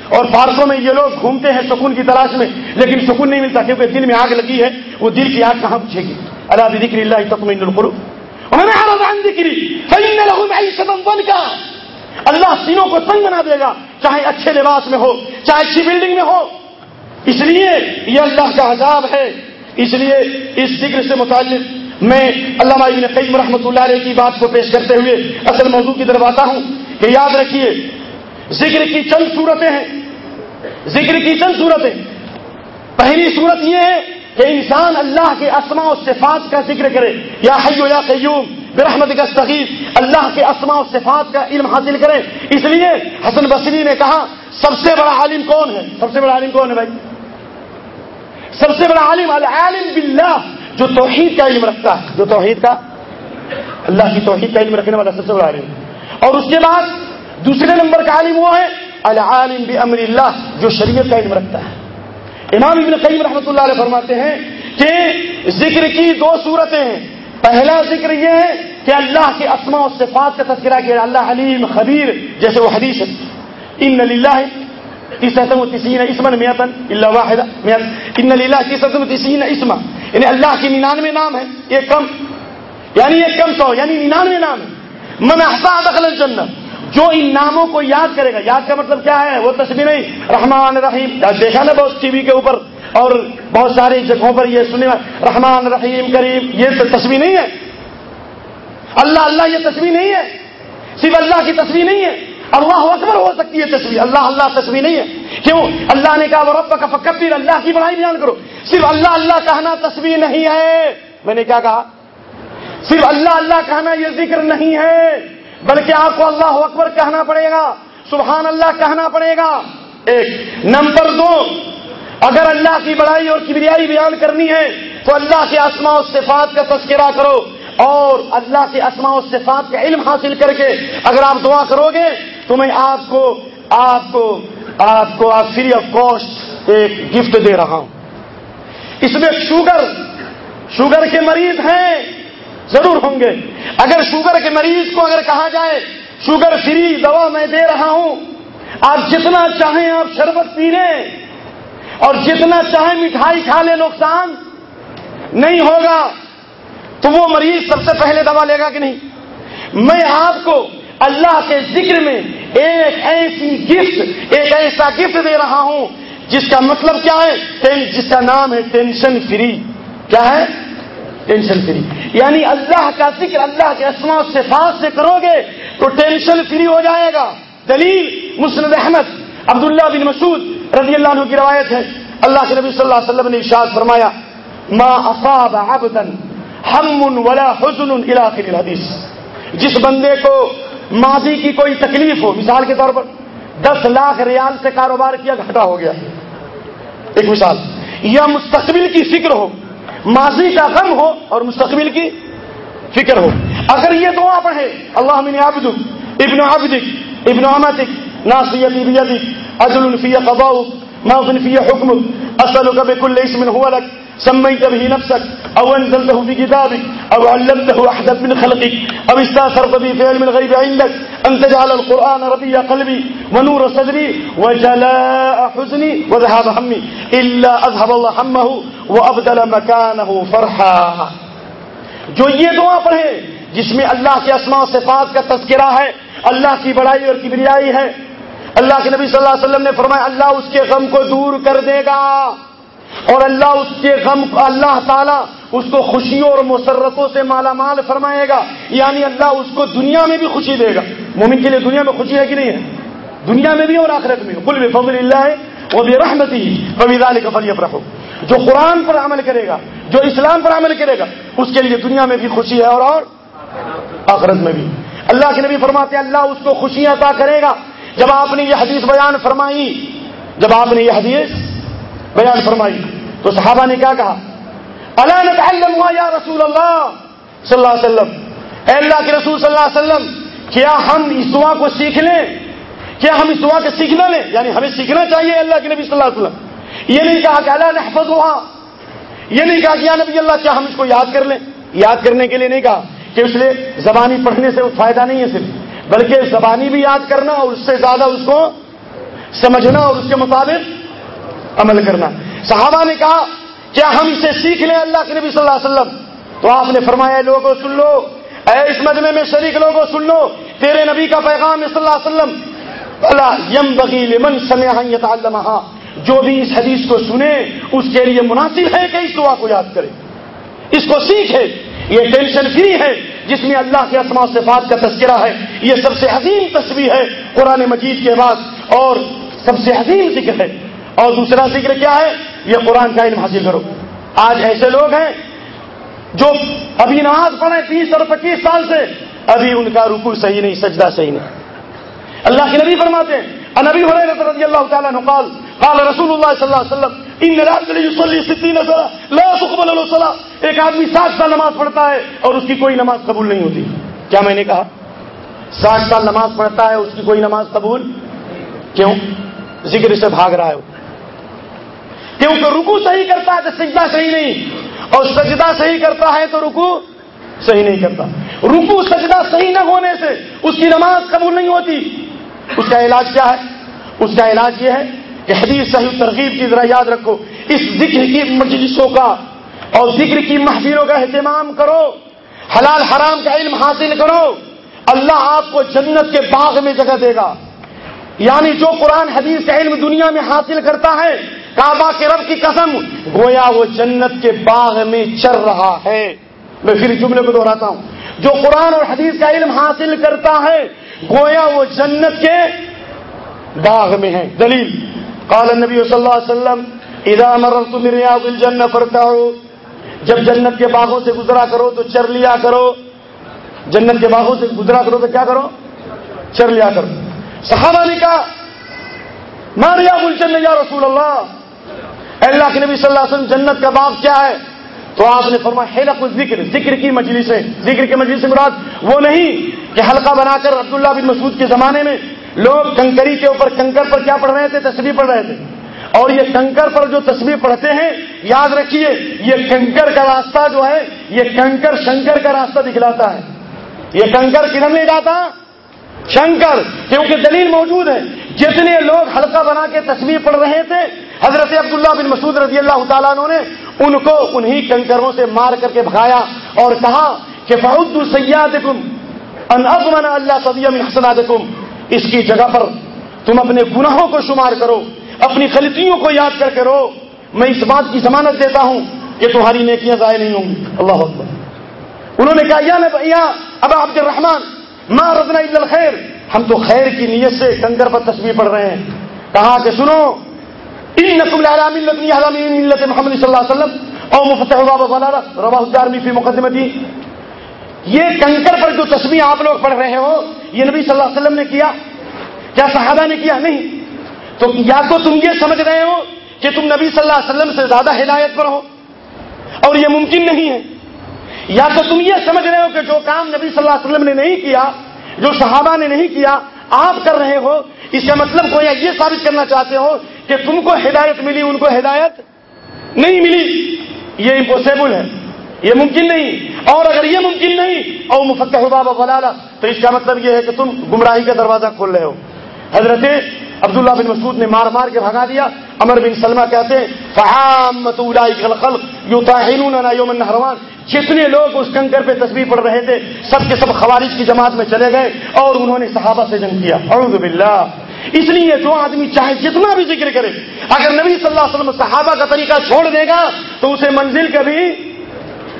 اور پارکوں میں یہ لوگ گھومتے ہیں سکون کی تلاش میں، لیکن سکون نہیں ملتا کیونکہ دل میں آگ لگی ہے۔ وہ دل کی آگ کہاں پوچھے گی؟ اللہ ذکر اللہ تطمئن القلوب۔ میں نے ذکری معیشت من کا اللہ سینوں کو تنگ بنا دے گا، چاہے اچھے لباس میں ہو، چاہے اچھی بلڈنگ میں ہو۔ اس لیے یہ اللہ کا عذاب ہے۔ اس لیے اس ذکر سے متعلق میں علامہ ابن قیم رحمۃ اللہ علیہ کی بات کو پیش کرتے ہوئے اصل موضوع کی طرف آتا ہوں کہ یاد رکھیے، ذکر کی چند صورتیں ہیں۔ ذکر کی چند صورتیں۔ پہلی صورت یہ ہے کہ انسان اللہ کے اسماء و صفات کا ذکر کرے۔ یا حیو یا قیوم برحمت کا صغیر اللہ کے اسماء و صفات کا علم حاصل کرے۔ اس لیے حسن بصری نے کہا، سب سے بڑا عالم کون ہے؟ سب سے بڑا عالم کون ہے بھائی؟ سب سے بڑا عالم العالم باللہ۔ جو توحید کا علم رکھتا ہے، جو توحید کا اللہ کی توحید کا علم رکھنے والا سب سے بڑا عالم اور اس کے بعد دوسرے نمبر کا عالم وہ ہے، العالم بامر اللہ، جو شریعت کا علم رکھتا ہے۔ امام ابن قیم رحمۃ اللہ علیہ فرماتے ہیں کہ ذکر کی دو صورتیں ہیں۔ پہلا ذکر یہ ہے کہ اللہ کے اسماء و صفات کا تذکرہ کیا، اللہ علیم، خبیر، جیسے وہ حدیث ہے۔ ان للہ تیسم و تسین اسمن میتن اللہ واحد ان للہ تیسم و تسین اسما۔ یعنی اللہ کی ننانوے نام ہے ایک کم۔ یعنی ایک کم سو یعنی ننانوے نام ہے من احسا دخل الجنت جو ان ناموں کو یاد کرے گا، یاد کا مطلب کیا ہے؟ وہ تصویر نہیں۔ رحمان رحیم۔ دیکھا نا بہت ٹی وی کے اوپر؟ اور بہت ساری جگہوں پر یہ سنے رحمان رحیم کریم، یہ تصویر نہیں ہے۔ اللہ اللہ یہ تصویر نہیں ہے۔ صرف اللہ کی تصویر نہیں ہے۔ اللہ اکبر ہو سکتی ہے تصویر اللہ اللہ تصویر نہیں ہے۔ کیوں؟ اللہ نے کہا وہ رب کا فکبیر اللہ کی بڑائی بیان کرو۔ صرف اللہ اللہ کہنا تصویر نہیں ہے۔ میں نے کیا کہا؟ صرف اللہ اللہ کہنا یہ ذکر نہیں ہے، بلکہ آپ کو اللہ اکبر کہنا پڑے گا، سبحان اللہ کہنا پڑے گا۔ ایک، نمبر دو، اگر اللہ کی بڑائی اور کبریائی بیان کرنی ہے، تو اللہ کے اسماء و صفات کا تذکرہ کرو۔ اور اللہ کے اسماء و صفات کا علم حاصل کر کے اگر آپ دعا کرو گے، تو میں آپ کو آپ کو آپ کو آپ فری آف کاسٹ ایک گفٹ دے رہا ہوں۔ اس میں شوگر شوگر کے مریض ہیں، ضرور ہوں گے۔ اگر شوگر کے مریض کو اگر کہا جائے، شوگر فری دوا میں دے رہا ہوں، آپ جتنا چاہیں آپ شربت پی لیں اور جتنا چاہیں مٹھائی کھا لیں، نقصان نہیں ہوگا۔ تو وہ مریض سب سے پہلے دوا لے گا کہ نہیں؟ میں آپ کو اللہ کے ذکر میں ایک ایسی گفٹ ایک ایسا گفٹ دے رہا ہوں جس کا مطلب کیا ہے؟ جس کا نام ہے ٹینشن فری کیا ہے؟ ٹینشن فری یعنی اللہ کا ذکر اللہ کے اسما و صفات سے کرو گے تو ٹینشن فری ہو جائے گا۔ دلیل مسند احمد، عبداللہ بن مسعود رضی اللہ عنہ کی روایت ہے۔ اللہ کے نبی صلی اللہ علیہ وسلم نے ارشاد فرمایا، ما اصاب عبدا ہم ولا حزن الى اخر الحدیث. جس بندے کو ماضی کی کوئی تکلیف ہو، مثال کے طور پر دس لاکھ ریال سے کاروبار کیا گھٹا ہو گیا۔ ایک مثال، یا مستقبل کی فکر ہو، ماضی کا غم ہو اور مستقبل کی فکر ہو۔ اگر یہ دعا پڑھے اللہ من عبد ابن عبدک، ابن عمتک، ناصیتی بیدک، عدل فی قضاؤک ماض فی حکمک، اسألک بكل اسم هو لك سميت به نفسك او انزلته في كتابك او علمته احدا من خلقك او استاثرت به في علم الغيب عندك ان تجعل القران ربيع قلبي ونور صدري وجلاء حزني وذهاب همي الا اذهب الله همه وابدل مكانه فرحا. جو یہ دعا پڑھے جس میں اللہ کے اسماء و صفات کا تذکرہ ہے، اللہ کی بڑائی اور کبریائی ہے، اللہ کے نبی صلی اللہ علیہ وسلم نے فرمایا، اللہ اس کے غم کو دور کر دے گا۔ اور اللہ اس کے غم اللہ تعالیٰ اس کو خوشیوں اور مسرتوں سے مالا مال فرمائے گا۔ یعنی اللہ اس کو دنیا میں بھی خوشی دے گا۔ مومن کے لیے دنیا میں خوشی ہے کہ نہیں ہے؟ دنیا میں بھی اور آخرت میں کل بھی۔ فضل اللہ ہے وہ بھی رحمت ہی کا رکھو جو قرآن پر عمل کرے گا، جو اسلام پر عمل کرے گا، اس کے لیے دنیا میں بھی خوشی ہے اور اور آخرت میں بھی۔ اللہ کے نبی فرماتے ہیں، اللہ اس کو خوشیاں عطا کرے گا۔ جب آپ نے یہ حدیث بیان فرمائی، جب آپ نے یہ حدیث بیان فرمائی۔ تو صحابہ نے کیا کہا؟ اللہ نتعلم ہوا یا رسول اللہ صلی اللہ علیہ وسلم۔ اے اللہ کے رسول صلی اللہ علیہ وسلم، کیا ہم اس دعا کو سیکھ لیں کیا ہم اس دعا کے سیکھنا لیں یعنی ہمیں سیکھنا چاہیے اللہ کے نبی صلی اللہ علیہ وسلم۔ یہ نہیں کہا کہ اللہ نحفظ ہوا یہ نہیں کہا کہ یا نبی اللہ، کیا ہم اس کو یاد کر لیں؟ یاد کرنے کے لیے نہیں کہا کہ اس لیے زبانی پڑھنے سے فائدہ نہیں ہے صرف، بلکہ زبانی بھی یاد کرنا اور اس سے زیادہ اس کو سمجھنا اور اس کے مطابق عمل کرنا۔ صحابہ نے کہا کیا ہم اسے سیکھ لیں اللہ کے نبی صلی اللہ علیہ وسلم۔ تو آپ نے فرمایا، لوگوں سن لو۔ اے اس مجمے میں شریک لوگوں سن لو۔ تیرے نبی کا پیغام صلی اللہ علیہ وسلم۔ اللہ یم بغیل من سمیا جو بھی اس حدیث کو سنے، اس کے لیے مناسب ہے کہ اس دعا کو یاد کرے۔ اس کو سیکھے یہ ٹینشن فری ہے، جس میں اللہ کے اسما صفات کا تذکرہ ہے۔ یہ سب سے عظیم تصویر ہے قرآن مجید کے بعد اور سب سے عظیم ذکر ہے۔ اور دوسرا ذکر کیا ہے؟ یہ قرآن کا علم حاصل کرو۔ آج ایسے لوگ ہیں جو ابھی نماز پڑھے تیس اور پچیس سال سے، ابھی ان کا رکو صحیح نہیں، سجدہ صحیح نہیں۔ اللہ کے نبی فرماتے ہیں نبی ہو رضی اللہ تعالیٰ نقال قال رسول اللہ صلی اللہ علیہ وسلم، ان لا تقبل ایک آدمی سات سال نماز پڑھتا ہے اور اس کی کوئی نماز قبول نہیں ہوتی۔ کیا میں نے کہا؟ ساٹھ سال نماز پڑھتا ہے، اس کی کوئی نماز قبول؟ کیوں؟ ذکر سے بھاگ رہا ہے۔ وہ کیونکہ رکو صحیح کرتا ہے تو سجدہ صحیح نہیں، اور سجدہ صحیح کرتا ہے تو رکو صحیح نہیں کرتا۔ رکو سجدہ صحیح نہ ہونے سے اس کی نماز قبول نہیں ہوتی۔ اس کا علاج کیا ہے؟ اس کا علاج یہ ہے کہ حدیث صحیح ترغیب کی ذرا یاد رکھو۔ اس ذکر کی مجلسوں کا اور ذکر کی محفلوں کا اہتمام کرو۔ حلال حرام کا علم حاصل کرو۔ اللہ آپ کو جنت کے باغ میں جگہ دے گا۔ یعنی جو قرآن حدیث کا علم دنیا میں حاصل کرتا ہے، کعبہ کے رب کی قسم، گویا وہ جنت کے باغ میں چر رہا ہے۔ میں پھر جملے کو دہراتا ہوں۔ جو قرآن اور حدیث کا علم حاصل کرتا ہے، گویا وہ جنت کے باغ میں ہے۔ دلیل، قال النبی صلی اللہ علیہ وسلم، اذا مررت من ریاض الجنہ فرتعو جب جنت کے باغوں سے گزرا کرو تو چر لیا کرو۔ جنت کے باغوں سے گزرا کرو تو کیا کرو؟ چر لیا کرو۔ صحابہ نے کہا ماریا الجنہ یا رسول اللہ۔ اللہ کے نبی صلی اللہ علیہ وسلم، جنت کا باغ کیا ہے؟ تو آپ نے فرمایا، حلق ذکر ذکر کی مجلس ہے ذکر کی مجلس سے مراد وہ نہیں کہ حلقہ بنا کر عبداللہ بن مسعود کے زمانے میں لوگ کنکری کے اوپر، کنکر پر کیا پڑھ رہے تھے؟ تصویر پڑھ رہے تھے۔ اور یہ کنکر پر جو تصویر پڑھتے ہیں، یاد رکھیے، یہ کنکر کا راستہ جو ہے، یہ کنکر، شنکر کا راستہ دکھلاتا ہے۔ یہ کنکر کدھر نہیں جاتا؟ شنکر، کیونکہ دلیل موجود ہے۔ جتنے لوگ حلقہ بنا کے تصویر پڑھ رہے تھے، حضرت عبداللہ بن مسعود رضی اللہ تعالیٰ نے ان کو انہی کنکروں سے مار کر کے بھگایا اور کہا کہ فعود السیاد ان اللہ صدیم حسنات اس کی جگہ پر تم اپنے گناہوں کو شمار کرو، اپنی غلطیوں کو یاد کر کے رو۔ میں اس بات کی ضمانت دیتا ہوں کہ تمہاری نیکیاں ضائع نہیں ہوں گی۔ اللہ اکبر۔ انہوں نے کہا، یا بھیا ابا عبد الرحمان ماں رضنا عید الخیر ہم تو خیر کی نیت سے کنکر پر تصویر پڑھ رہے ہیں۔ کہا کہ سنو؟ ان نقل ملت محمد صلی اللہ علیہ وسلم۔ اور مفت روا الدارمی فی مقدمتی۔ یہ کنکر پر جو تصویر آپ لوگ پڑھ رہے ہو، یہ نبی صلی اللہ علیہ وسلم نے کیا؟ کیا صحابہ نے کیا؟ نہیں۔ تو یا تو تم یہ سمجھ رہے ہو کہ تم نبی صلی اللہ علیہ وسلم سے زیادہ ہدایت پر ہو اور یہ ممکن نہیں ہے۔ یا تو تم یہ سمجھ رہے ہو کہ جو کام نبی صلی اللہ علیہ وسلم نے نہیں کیا، جو صحابہ نے نہیں کیا، آپ کر رہے ہو، اس کا مطلب کو یہ ثابت کرنا چاہتے ہو کہ تم کو ہدایت ملی، ان کو ہدایت نہیں ملی۔ یہ امپوسیبل ہے، یہ ممکن نہیں۔ اور اگر یہ ممکن نہیں اور مفتح بابا بلالا تو اس کا مطلب یہ ہے کہ تم گمراہی کا دروازہ کھول رہے ہو۔ حضرت عبداللہ بن مسعود نے مار مار کے بھگا دیا۔ امر بن سلمہ کہتے فہامت یوم النہروان جتنے لوگ اس کنکر پہ تصویر پڑھ رہے تھے، سب کے سب خوارج کی جماعت میں چلے گئے اور انہوں نے صحابہ سے جنگ کیا۔ اعوذ باللہ۔ اس لیے جو آدمی چاہے جتنا بھی ذکر کرے، اگر نبی صلی اللہ علیہ وسلم صحابہ کا طریقہ چھوڑ دے گا، تو اسے منزل کبھی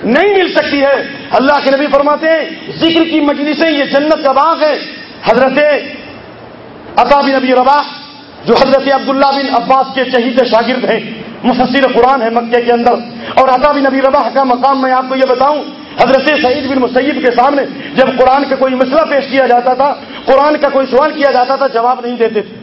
نہیں مل سکتی ہے۔ اللہ کے نبی فرماتے ہیں، ذکر کی مجلسیں، یہ جنت کا باغ ہے۔ حضرت عطا بن نبی رباح، جو حضرت عبداللہ بن عباس کے شہید شاگرد ہیں مفسر قرآن ہے مکے کے اندر۔ اور عطا بن نبی رباح کا مقام میں آپ کو یہ بتاؤں، حضرت سعید بن مسیب کے سامنے جب قرآن کا کوئی مسئلہ پیش کیا جاتا تھا، قرآن کا کوئی سوال کیا جاتا تھا، جواب نہیں دیتے تھے۔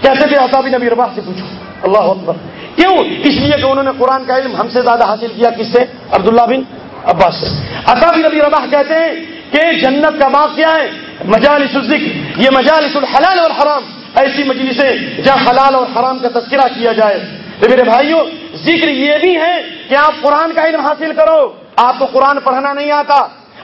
کہتے تھے، عطا بن نبی رباح سے پوچھو۔ اللہ اکبر۔ کیوں؟ اس لیے کہ انہوں نے قرآن کا علم ہم سے زیادہ حاصل کیا۔ کس سے؟ عبداللہ بن عباس سے۔ عطا بن نبی رباح کہتے ہیں کہ جنت کا باغ کیا ہے، مجالس الذکر۔ یہ مجالس الحلال اور حرام ایسی مجلسیں جہاں حلال اور حرام کا تذکرہ کیا جائے۔ تو میرے بھائیوں ذکر یہ بھی ہے کہ آپ قرآن کا علم حاصل کرو، آپ کو قرآن پڑھنا نہیں آتا۔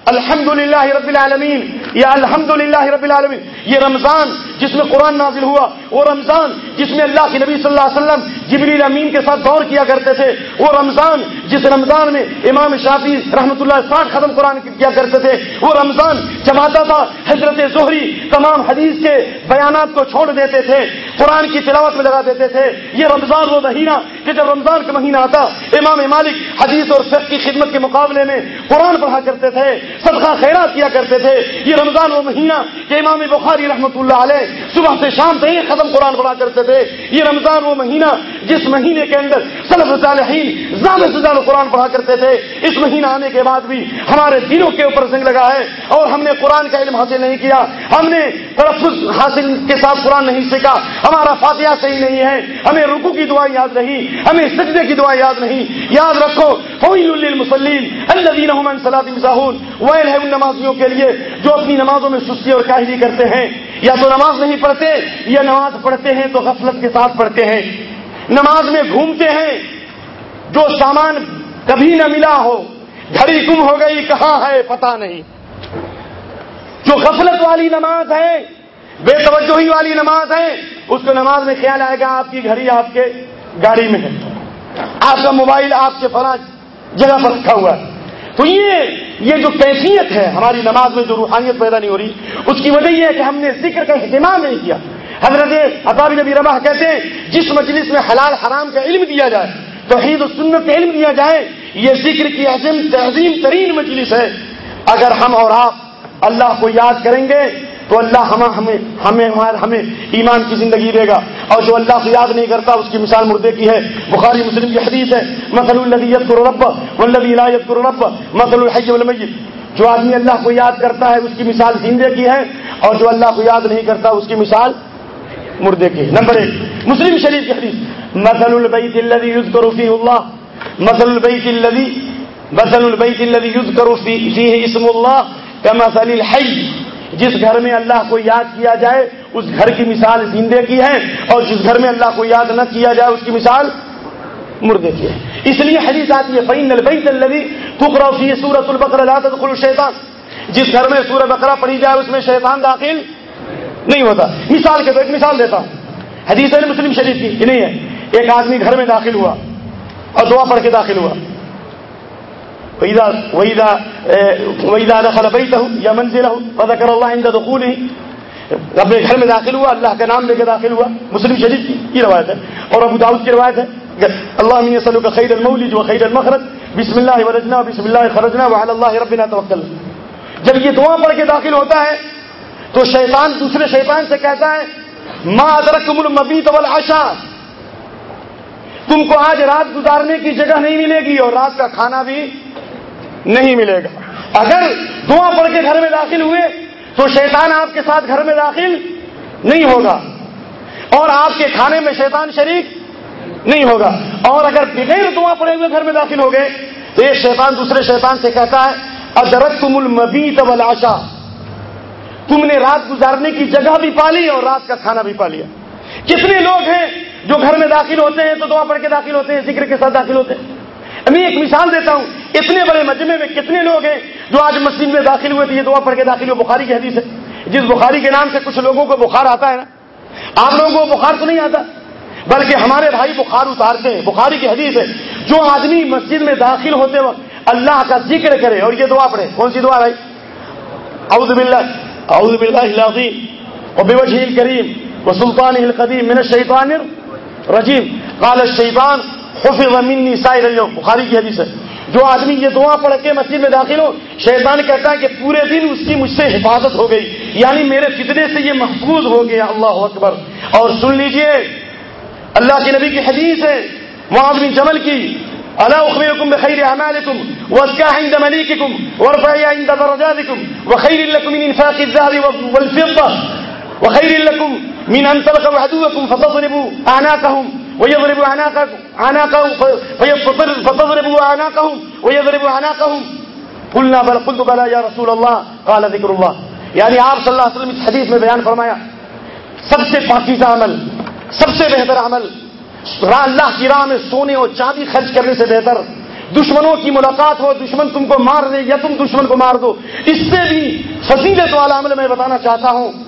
الحمد للہ رب العالمین، یا الحمد للہ رب العالمین، یہ رمضان جس میں قرآن نازل ہوا، وہ رمضان جس میں اللہ کے نبی صلی اللہ علیہ وسلم جبریل امین کے ساتھ دور کیا کرتے تھے، وہ رمضان جس رمضان میں امام شافی رحمۃ اللہ ساٹھ ختم قرآن کیا کرتے تھے، وہ رمضان جب آتا تھا، حضرت زہری تمام حدیث کے بیانات کو چھوڑ دیتے تھے۔ قرآن کی تلاوت میں لگا دیتے تھے۔ یہ رمضان وہ مہینہ کہ جب رمضان کا مہینہ آتا، امام مالک حدیث اور فقہ کی خدمت کے مقابلے میں قرآن پڑھا کرتے تھے، صدقہ خیرات کیا کرتے تھے۔ یہ رمضان وہ مہینہ کہ امام بخاری رحمۃ اللہ علیہ صبح سے شام سے ختم قرآن پڑھا کرتے تھے۔ یہ رمضان وہ مہینہ جس مہینے کے اندر سلف صالحین زیادہ سے زیادہ قرآن پڑھا کرتے تھے۔ اس مہینہ آنے کے بعد بھی ہمارے دلوں کے اوپر زنگ لگا ہے اور ہم نے قرآن کا علم حاصل نہیں کیا۔ ہم نے تلفظ حاصل کے ساتھ قرآن نہیں سیکھا۔ ہمارا فاتحہ صحیح نہیں ہے، ہمیں رکو کی دعا یاد نہیں، ہمیں سجدے کی دعا یاد نہیں۔ یاد رکھو للمسلین الذين هم عن ہے ان نمازیوں کے لیے جو اپنی نمازوں میں سستی اور کاہلی کرتے ہیں۔ یا تو نماز نہیں پڑھتے، یا نماز پڑھتے ہیں تو غفلت کے ساتھ پڑھتے ہیں۔ نماز میں گھومتے ہیں، جو سامان کبھی نہ ملا ہو، گھڑی گم ہو گئی، کہاں ہے پتا نہیں۔ جو غفلت والی نماز ہے بے توجہی والی نماز ہے اس کو نماز میں خیال آئے گا، آپ کی گھڑی آپ کے گاڑی میں ہے۔ آپ کا موبائل آپ کے فلاں جگہ پر رکھا ہوا ہے۔ تو یہ یہ جو کیفیت ہے، ہماری نماز میں جو روحانیت پیدا نہیں ہو رہی، اس کی وجہ یہ ہے کہ ہم نے ذکر کا اہتمام نہیں کیا۔ حضرت عطاب نبی ربا کہتے ہیں، جس مجلس میں حلال حرام کا علم دیا جائے، توحید و سنت کا علم دیا جائے، یہ ذکر کی عظیم، تعظیم ترین مجلس ہے۔ اگر ہم اور آپ اللہ کو یاد کریں گے تو اللہ ہم ہمیں ہمیں ہمیں ایمان کی زندگی دے گا۔ اور جو اللہ کو یاد نہیں کرتا، اس کی مثال مردے کی ہے۔ بخاری مسلم کی حدیث ہے مسل الدیت رب ولدی الایت رب مسل الحی المیت جو آدمی اللہ کو یاد کرتا ہے، اس کی مثال زندے کی ہے، اور جو اللہ کو یاد نہیں کرتا، اس کی مثال مردے کی نمبر ایک، مسلم شریف کی حدیث مسل البیت الذي يذكر فيه الله مسل البیت الذي مسل البیت الذي يذكر فيه اسم الله كمثل الحي جس گھر میں اللہ کو یاد کیا جائے، اس گھر کی مثال زندے کی ہے، اور جس گھر میں اللہ کو یاد نہ کیا جائے، اس کی مثال مردے کی ہے۔ اس لیے حدیث آتی ہے فین البیت الذي تقرا فيه سوره البقره لا تدخل الشیطان جس گھر میں سورہ بقرہ پڑھی جائے، اس میں شیطان داخل نہیں ہوتا۔ مثال کے تو ایک مثال دیتا ہوں۔ حدیث ہے مسلم شریف کی نہیں ہے؟ ایک آدمی گھر میں داخل ہوا اور دعا پڑھ کے داخل ہوا۔ وہیدا دخل بیتہ یا منزلہ فذکر اللہ عند دخولہ اپنے گھر میں داخل ہوا اللہ کا نام لے کے داخل ہوا مسلم شریف کی یہ روایت ہے اور ابو داؤد کی روایت ہے اللہ من يسألك خير المولد وخير المخرج. بسم الله ولجنا وبسم الله خرجنا، وعلى الله ربنا توکل جب یہ دعا پڑھ کے داخل ہوتا ہے، تو شیطان دوسرے شیطان سے کہتا ہے، ما ادرکم المبیت والعشاء. تم کو آج رات گزارنے کی جگہ نہیں ملے گی، اور رات کا کھانا بھی نہیں ملے گا۔ اگر دعا پڑھ کے گھر میں داخل ہوئے، تو شیطان آپ کے ساتھ گھر میں داخل نہیں ہوگا۔ اور آپ کے کھانے میں شیطان شریک نہیں ہوگا۔ اور اگر بغیر دعا پڑے ہوئے گھر میں داخل ہو گئے، تو یہ شیطان دوسرے شیطان سے کہتا ہے ادرک تم المبیت والعشاء تم نے رات گزارنے کی جگہ بھی پالی اور رات کا کھانا بھی پا لیا۔ کتنے لوگ ہیں جو گھر میں داخل ہوتے ہیں تو دعا پڑھ کے داخل ہوتے ہیں، ذکر کے ساتھ داخل ہوتے ہیں۔ میں ایک مثال دیتا ہوں، اتنے بڑے مجمع میں کتنے لوگ ہیں جو آج مسجد میں داخل ہوئے تھے، یہ دعا پڑھ کے داخل ہوئے، بخاری کی حدیث ہے۔ جس بخاری کے نام سے کچھ لوگوں کو بخار آتا ہے نا، آپ لوگوں کو بخار تو نہیں آتا، بلکہ ہمارے بھائی بخار اتارتے ہیں۔ بخاری کی حدیث ہے، جو آدمی مسجد میں داخل ہوتے وقت اللہ کا ذکر کرے، اور یہ دعا پڑھے۔ کون سی دعا بھائی؟ اعوذ باللہ اعوذ باللہ العظیم وبوجهه الكريم وسلطانه القديم من الشيطان الرجيم قال الشيطان حفظ مني سائر اليوم. بخاری کی حدیث ہے. جو آدمی یہ دعا پڑھ کے مسجد میں داخل ہو، شیطان کہتا ہے کہ پورے دن اس کی مجھ سے حفاظت ہو گئی. یعنی میرے فتنے سے یہ محفوظ ہو گیا. اللہ اکبر. اور سن لیجیے، اللہ کے نبی کی حدیث ہے، معاذ بن جمل کی، الا اخبركم بخير اعمالكم وازكاها عند مليككم وارفعها عند درجاتكم وخير لكم من انفاق الذهب والفضه وخير لكم من ان تلقوا عدوكم فتضربوا اعناقهم ويضربوا اعناقكم فتضربوا اعناقهم ويضربوا اعناقهم قلنا بل قلت بلا يا رسول الله. قال، ذكر الله. یعنی آپ صلی اللہ علیہ وسلم اس حدیث میں بیان فرمایا، سب سے پاکیزہ عمل، سب سے بہتر عمل اللہ کی راہ میں سونے اور چاندی خرچ کرنے سے بہتر، دشمنوں کی ملاقات ہو، دشمن تم کو مار دے یا تم دشمن کو مار دو، اس سے بھی فضیلت والا عمل میں بتانا چاہتا ہوں۔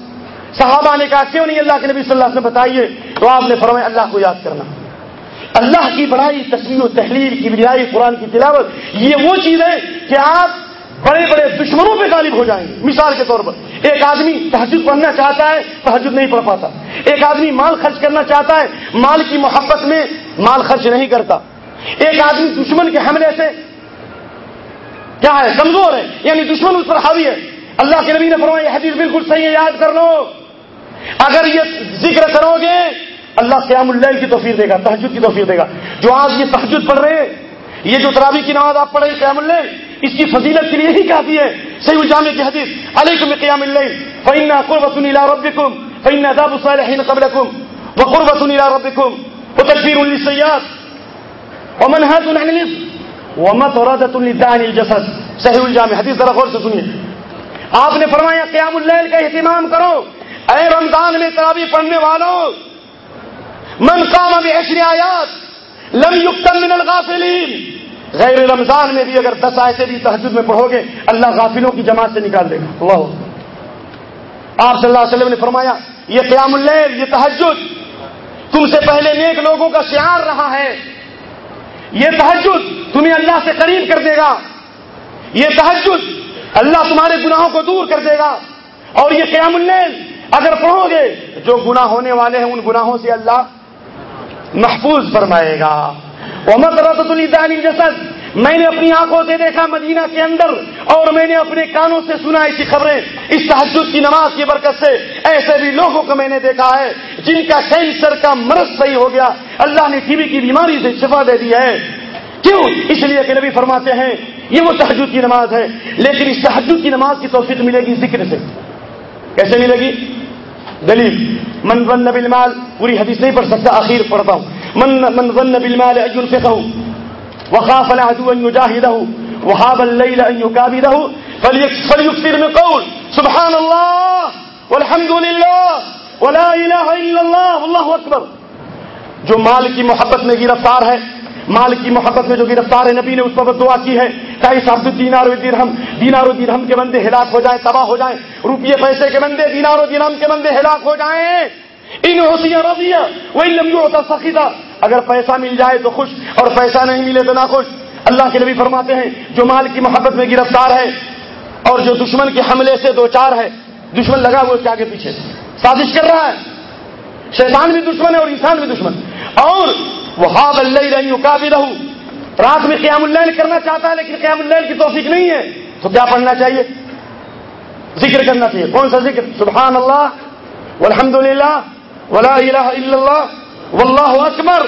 صحابہ نے کہا، کیوں نہیں اللہ کے نبی صلی اللہ علیہ وسلم بتائیے؟ تو آپ نے فرمایا، اللہ کو یاد کرنا۔ اللہ کی بڑائی تصویر و تحریر کی بجائی قرآن کی تلاوت، یہ وہ چیز ہے کہ آپ بڑے بڑے دشمنوں پہ غالب ہو جائیں۔ گے مثال کے طور پر، ایک آدمی تحجد پڑھنا چاہتا ہے تحجد نہیں پڑھ پاتا۔ ایک آدمی مال خرچ کرنا چاہتا ہے، مال کی محبت میں مال خرچ نہیں کرتا۔ ایک آدمی دشمن کے حملے سے کیا ہے، کمزور ہے یعنی دشمن اس پر حاوی ہے۔ اللہ کے نبی نے فرمایا، یہ حدیث بالکل صحیح ہے، یاد کر لو۔ اگر یہ ذکر کرو گے، اللہ قیام اللیل کی توفیق دے گا تحجد کی توفیق دے گا۔ جو آج یہ تحجد پڑھ رہے ہیں، یہ جو تراوی کی نماز آپ پڑھ رہے ہیں، قیام اللیل اس کی فضیلت کے لیے یہی کافی ہے۔ صحیح الجامع کی حدیث، علیکم قیام اللیل فإن قربة إلى ربكم فإن عذاب الصالحين قبلكم وقربة إلى ربكم وتكفير للسيئات ومنهاة عن الإثم ومطردة للدان الجسد۔ صحیح الجامع حدیث، ذرا غور سے سنیے۔ آپ نے فرمایا قیام اللیل کا اہتمام کرو۔ اے رمضان میں تراوی پڑھنے والوں، من قام بعشر آیات، لم یکتم من الغافلین۔ غیر رمضان میں بھی اگر دس آیتیں بھی تحجد میں پڑھو گے، اللہ غافلوں کی جماعت سے نکال دے گا۔ اللہ۔ آپ صلی اللہ علیہ وسلم نے فرمایا، یہ قیام اللیل، یہ تحجد تم سے پہلے نیک لوگوں کا شعار رہا ہے۔ یہ تحجد تمہیں اللہ سے قریب کر دے گا۔ یہ تحجد اللہ تمہارے گناہوں کو دور کر دے گا۔ اور یہ قیام اللیل اگر پڑھو گے، جو گناہ ہونے والے ہیں، ان گناہوں سے اللہ محفوظ فرمائے گا۔ محمد رسط الدانی جسد میں نے اپنی آنکھوں سے دیکھا، مدینہ کے اندر، اور میں نے اپنے کانوں سے سنا ایسی خبریں۔ اس تحجد کی نماز کی برکت سے ایسے بھی لوگوں کو میں نے دیکھا ہے، جن کا کینسر کا مرض صحیح ہو گیا۔ اللہ نے ٹی بی کی بیماری سے شفا دے دی ہے۔ کیوں؟ اس لیے کہ نبی فرماتے ہیں، یہ وہ تحجد کی نماز ہے۔ لیکن اس تحجد کی نماز کی توفیق ملے گی ذکر سے۔ کیسے ملے گی؟ دلیل. من ظن بالمال، پوری حدیث نہیں پڑھ سکتا آخر پڑھتا ہوں. من من ظن بالمال ان ينفقه، وخاف العدو ان يجاهده وهاب الليل ان يكابده فليكثر من قول، سبحان الله، والحمد لله، ولا اله الا الله، والله اكبر جو مال کی محبت میں گرفتار ہے مال کی محبت میں جو گرفتار ہے، نبی نے اس پر دعا کی ہے۔ کئی صاحب دینار و درہم دینار و درہم کے بندے ہلاک ہو جائیں، تباہ ہو جائیں۔ روپیے پیسے کے بندے، دینار و درہم کے بندے ہلاک ہو جائیں۔ ان ہوتیاں رویاں وہی لمبی ہوتا سخیدہ اگر پیسہ مل جائے تو خوش، اور پیسہ نہیں ملے تو نہ خوش اللہ کے نبی فرماتے ہیں، جو مال کی محبت میں گرفتار ہے، اور جو دشمن کے حملے سے دو چار ہے، دشمن لگا وہ اس کے آگے پیچھے سازش کر رہا ہے۔ شیطان بھی دشمن ہے اور انسان بھی دشمن اور وہ ہاب اللہ رہی کا بھی رہوں رات میں قیام اللیل کرنا چاہتا ہے لیکن قیام اللیل کی توفیق نہیں ہے۔ تو کیا پڑھنا چاہیے؟ ذکر کرنا چاہیے۔ کون سا ذکر؟ سبحان اللہ والحمد للہ ولا الہ الا اللہ، واللہ اکبر۔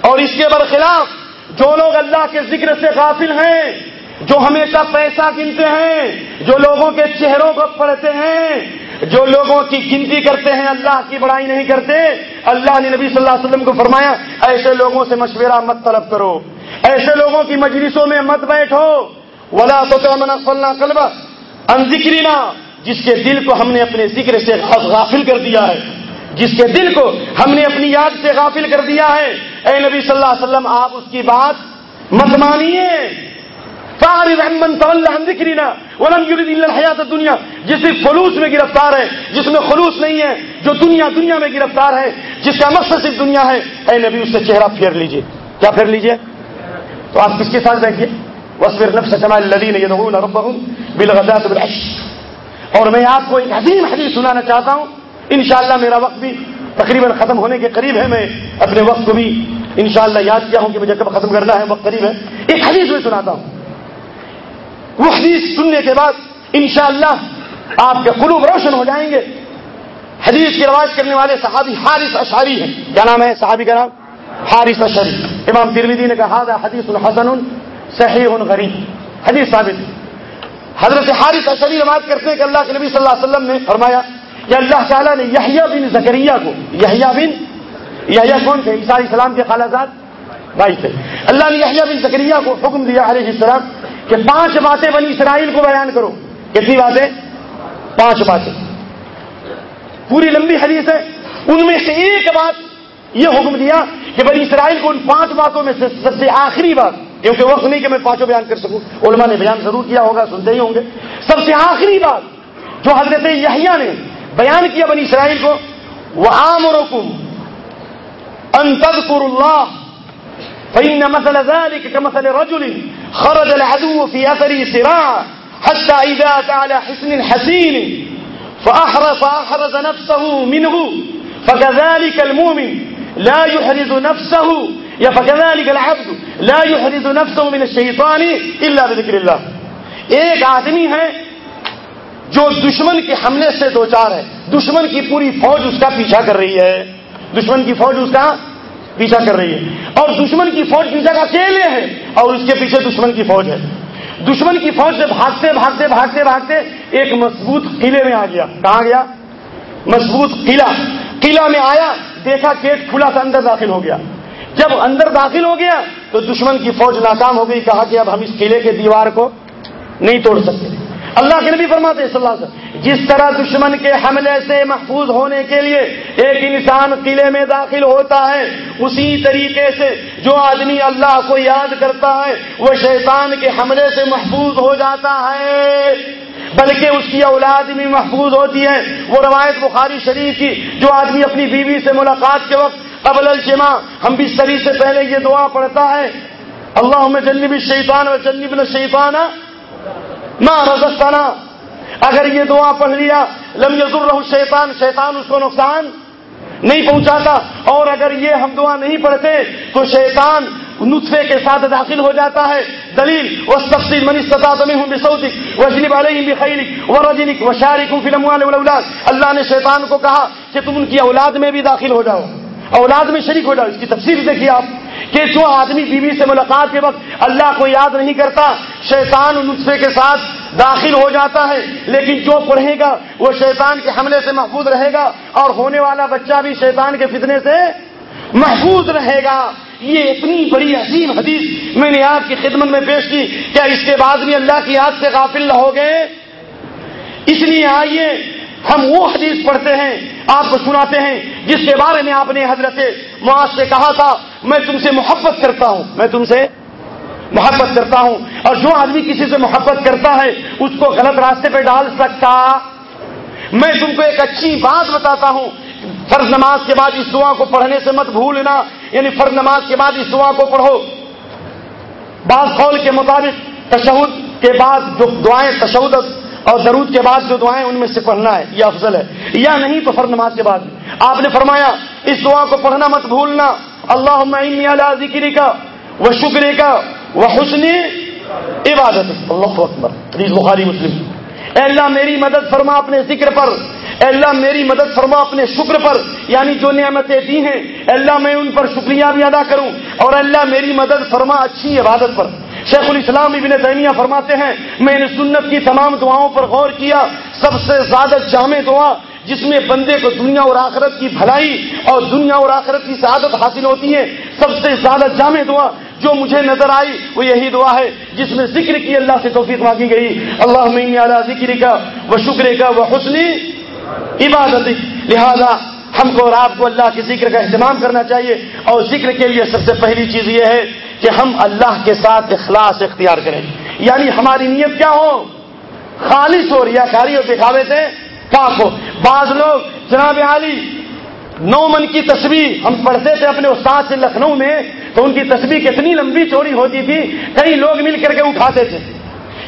اور اس کے برخلاف جو لوگ اللہ کے ذکر سے غافل ہیں، جو ہمیشہ پیسہ گنتے ہیں، جو لوگوں کے چہروں کو پڑھتے ہیں جو لوگوں کی گنتی کرتے ہیں، اللہ کی بڑائی نہیں کرتے، اللہ نے نبی صلی اللہ علیہ وسلم کو فرمایا، ایسے لوگوں سے مشورہ مت طلب کرو، ایسے لوگوں کی مجلسوں میں مت بیٹھو۔ ولا تو کلبا ان ذکرینا جس کے دل کو ہم نے اپنے ذکر سے غافل کر دیا ہے۔ جس کے دل کو ہم نے اپنی یاد سے غافل کر دیا ہے۔ اے نبی صلی اللہ علیہ وسلم، آپ اس کی بات مت مانیے۔ ذکرینا حیات دنیا جس خلوص میں گرفتار ہے، جس میں خلوص نہیں ہے، جو دنیا دنیا میں گرفتار ہے، جس کا مقصد صرف دنیا ہے۔ اے نبی، اس سے چہرہ پھیر لیجیے۔ کیا پھیر لیجیے؟ تو آپ کس کے ساتھ بیٹھیے؟ وصفر نفس کمال الذین یدعون ربهم بالغداۃ والعشی۔ اور میں آپ کو ایک عظیم حدیث سنانا چاہتا ہوں۔ انشاءاللہ میرا وقت بھی تقریباً ختم ہونے کے قریب ہے۔ میں اپنے وقت کو بھی انشاءاللہ یاد کیا ہوں کہ مجھے کب ختم کرنا ہے، وقت قریب ہے۔ ایک حدیث میں سناتا ہوں۔ وہ حدیث سننے کے بعد انشاءاللہ آپ کے قلوب روشن ہو جائیں گے۔ حدیث کی روایت کرنے والے صحابی حارث اشاری ہیں۔ کیا نام ہے صحابی کا نام؟ حارث اشری امام ترمیدی نے کہا حدیث الحسن صحیح غریب۔ حدیث ثابت۔ حضرت حارث اشری روایت کرتے ہیں کہ اللہ کے نبی صلی اللہ علیہ وسلم نے فرمایا کہ اللہ تعالیٰ نے یحییٰ بن زکریہ کو یحییٰ بن یحییٰ کون تھے؟ عیسیٰ علیہ السلام کے خالہ زاد بھائی تھے۔ اللہ نے یحییٰ بن زکریہ کو حکم دیا علیہ السلام کہ پانچ باتیں بنی اسرائیل کو بیان کرو۔ کتنی باتیں؟ پانچ باتیں۔ پوری لمبی حدیث ہے۔ ان میں سے ایک بات یہ حکم دیا کہ بنی اسرائیل کو ان پانچ باتوں میں سے سب سے آخری بات، کیونکہ وقت نہیں کہ میں پانچوں بیان کر سکوں، علماء نے بیان ضرور کیا ہوگا، سنتے ہی ہوں گے۔ سب سے آخری بات جو حضرت یحییٰ نے بیان کیا بنی اسرائیل کو وہ عام رکم انتظر اللہ فإن مثل ذلك كمثل رجل خرج العدو في أثر سراع حتى إذا تعالى حسن حسين فأحرز, فأحرز نفسه منه فكذلك المؤمن لا يحرز نفسه يا فكذلك العبد لا يحرز نفسه من الشيطان إلا بذكر الله. ایک آدمی ہے جو دشمن کے حملے سے دو چار ہے دشمن کی پوری فوج اس کا پیچھا کر رہی ہے۔ دشمن کی فوج اس کا پیچھا کر رہی ہے۔ اور دشمن کی فوج کی جگہ اکیلے ہے اور اس کے پیچھے دشمن کی فوج ہے۔ دشمن کی فوج سے بھاگتے بھاگتے بھاگتے بھاگتے ایک مضبوط قلعے میں آ گیا۔ کہاں گیا؟ مضبوط قلعہ۔ قلعہ میں آیا، دیکھا گیٹ کھلا تھا اندر داخل ہو گیا۔ جب اندر داخل ہو گیا تو دشمن کی فوج ناکام ہو گئی، کہا کہ اب ہم اس قلعے کے دیوار کو نہیں توڑ سکتے۔ اللہ کے نبی فرماتے صلی اللہ علیہ وسلم، جس طرح دشمن کے حملے سے محفوظ ہونے کے لیے ایک انسان قلعے میں داخل ہوتا ہے، اسی طریقے سے جو آدمی اللہ کو یاد کرتا ہے، وہ شیطان کے حملے سے محفوظ ہو جاتا ہے۔ بلکہ اس کی اولاد بھی محفوظ ہوتی ہے۔ وہ روایت بخاری شریف کی، جو آدمی اپنی بیوی سے ملاقات کے وقت قبل الجمع ہم بھی سری سے پہلے یہ دعا پڑھتا ہے اللہ میں جنب شیطان و جنب شیطان نہ رزستانہ اگر یہ دعا پڑھ لیا، لم یزر شیطان شیطان اس کو نقصان نہیں پہنچاتا۔ اور اگر یہ ہم دعا نہیں پڑھتے، تو شیطان نطفے کے ساتھ داخل ہو جاتا ہے۔ دلیل اس تفصیل منی سطح ہوں بسوتک وجنی والے بھی و رجنک و شارک ہوں فلم اللہ نے شیطان کو کہا کہ تم ان کی اولاد میں بھی داخل ہو جاؤ۔ اولاد میں شریک ہو جاؤ۔ اس کی تفصیل دیکھیے آپ کہ جو آدمی بیوی سے ملاقات کے وقت اللہ کو یاد نہیں کرتا، شیطان نسخے کے ساتھ داخل ہو جاتا ہے، لیکن جو پڑھے گا وہ شیطان کے حملے سے محفوظ رہے گا اور ہونے والا بچہ بھی شیطان کے فتنے سے محفوظ رہے گا۔ یہ اتنی بڑی عظیم حدیث میں نے آپ کی خدمت میں پیش کی کیا اس کے بعد بھی اللہ کی یاد سے غافل نہ ہو گئے اس لیے آئیے ہم وہ حدیث پڑھتے ہیں، آپ کو سناتے ہیں، جس کے بارے میں آپ نے حضرت معاذ سے کہا تھا، میں تم سے محبت کرتا ہوں۔ میں تم سے محبت کرتا ہوں۔ اور جو آدمی کسی سے محبت کرتا ہے، اس کو غلط راستے پہ ڈال سکتا۔ میں تم کو ایک اچھی بات بتاتا ہوں۔ فرض نماز کے بعد اس دعا کو پڑھنے سے مت بھولنا۔ یعنی فرض نماز کے بعد اس دعا کو پڑھو۔ بعض قول کے مطابق تشہد کے بعد جو دعائیں تشہد اور درود کے بعد جو دعائیں ان میں سے پڑھنا ہے، یہ افضل ہے۔ یا نہیں تو فرض نماز کے بعد۔ آپ نے فرمایا، اس دعا کو پڑھنا مت بھولنا۔ اللہ ذکری کا وہ شکرے کا وہ حسنی عبادت۔ اللہ اکبر۔ بخاری مسلم۔ اے اللہ، میری مدد فرما اپنے ذکر پر۔ اے اللہ، میری مدد فرما اپنے شکر پر۔ یعنی جو نعمتیں دی ہیں، اے اللہ، میں ان پر شکریہ بھی ادا کروں۔ اور اللہ، میری مدد فرما اچھی عبادت پر۔ شیخ الاسلام ابن تیمیہ فرماتے ہیں، میں نے سنت کی تمام دعاؤں پر غور کیا، سب سے زیادہ جامع دعا جس میں بندے کو دنیا اور آخرت کی بھلائی اور دنیا اور آخرت کی سعادت حاصل ہوتی ہے۔ سب سے زیادہ جامع دعا جو مجھے نظر آئی، وہ یہی دعا ہے جس میں ذکر کی اللہ سے توفیق مانگی گئی۔ اللہ اعلیٰ ذکر کا وہ شکر کا وہ حسنی عبادت لہذا ہم کو اور آپ کو اللہ کے ذکر کا اہتمام کرنا چاہیے۔ اور ذکر کے لیے سب سے پہلی چیز یہ ہے کہ ہم اللہ کے ساتھ اخلاص اختیار کریں۔ یعنی ہماری نیت کیا ہو؟ خالص ہو ریا کاری اور دکھاوے سے پاک ہو۔ بعض لوگ، جناب عالی نو من کی تصویر ہم پڑھتے تھے اپنے استاد سے لکھنؤ میں، تو ان کی تصویر کتنی لمبی چوڑی ہوتی تھی، کئی لوگ مل کر کے اٹھاتے تھے۔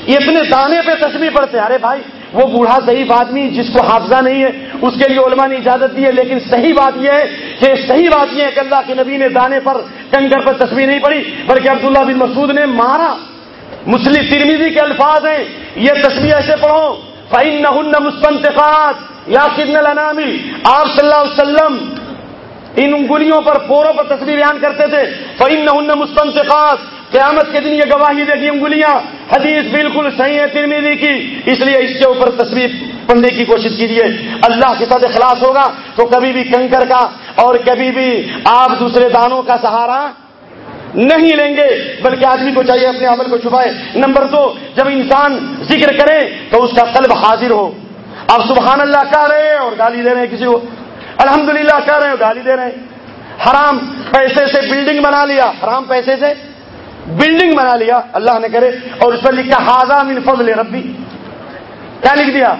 اتنے دانے پہ تصویر پڑھتے ارے بھائی وہ بوڑھا ضعیف آدمی جس کو حافظہ نہیں ہے، اس کے لیے علماء نے اجازت دی ہے، لیکن صحیح بات یہ ہے کہ صحیح بات یہ ہے کہ اللہ کے نبی نے دانے پر کنگر پر تصویر نہیں پڑی بلکہ عبداللہ بن مسعود نے مارا۔ مسلم ترمیزی کے الفاظ ہیں، یہ تصویر ایسے پڑھو فائن نہ مستنطقات یا کن النامی آپ صلی اللہ علیہ وسلم ان انگلیوں پر پوروں پر تصویر بیان کرتے تھے فائن نہ مستنطقات قیامت کے دن یہ گواہی دے گی انگلیاں۔ حدیث بالکل صحیح ہے ترمیدی کی۔ اس لیے اس کے اوپر تصویر پڑھنے کی کوشش کیجیے اللہ کے ساتھ اخلاص ہوگا تو کبھی بھی کنکر کا اور کبھی بھی آپ دوسرے دانوں کا سہارا نہیں لیں گے۔ بلکہ آدمی کو چاہیے اپنے عمل کو چھپائے۔ نمبر دو، جب انسان ذکر کرے تو اس کا قلب حاضر ہو۔ آپ سبحان اللہ کہہ رہے ہیں اور گالی دے رہے ہیں کسی کو۔ الحمدللہ للہ کہہ رہے ہیں اور گالی دے رہے ہیں۔ حرام پیسے سے بلڈنگ بنا لیا۔ حرام پیسے سے بلڈنگ بنا لیا، اللہ نے کرے، اور اس پر لکھا ہاضا من فضل ربی. کیا لکھ دیا؟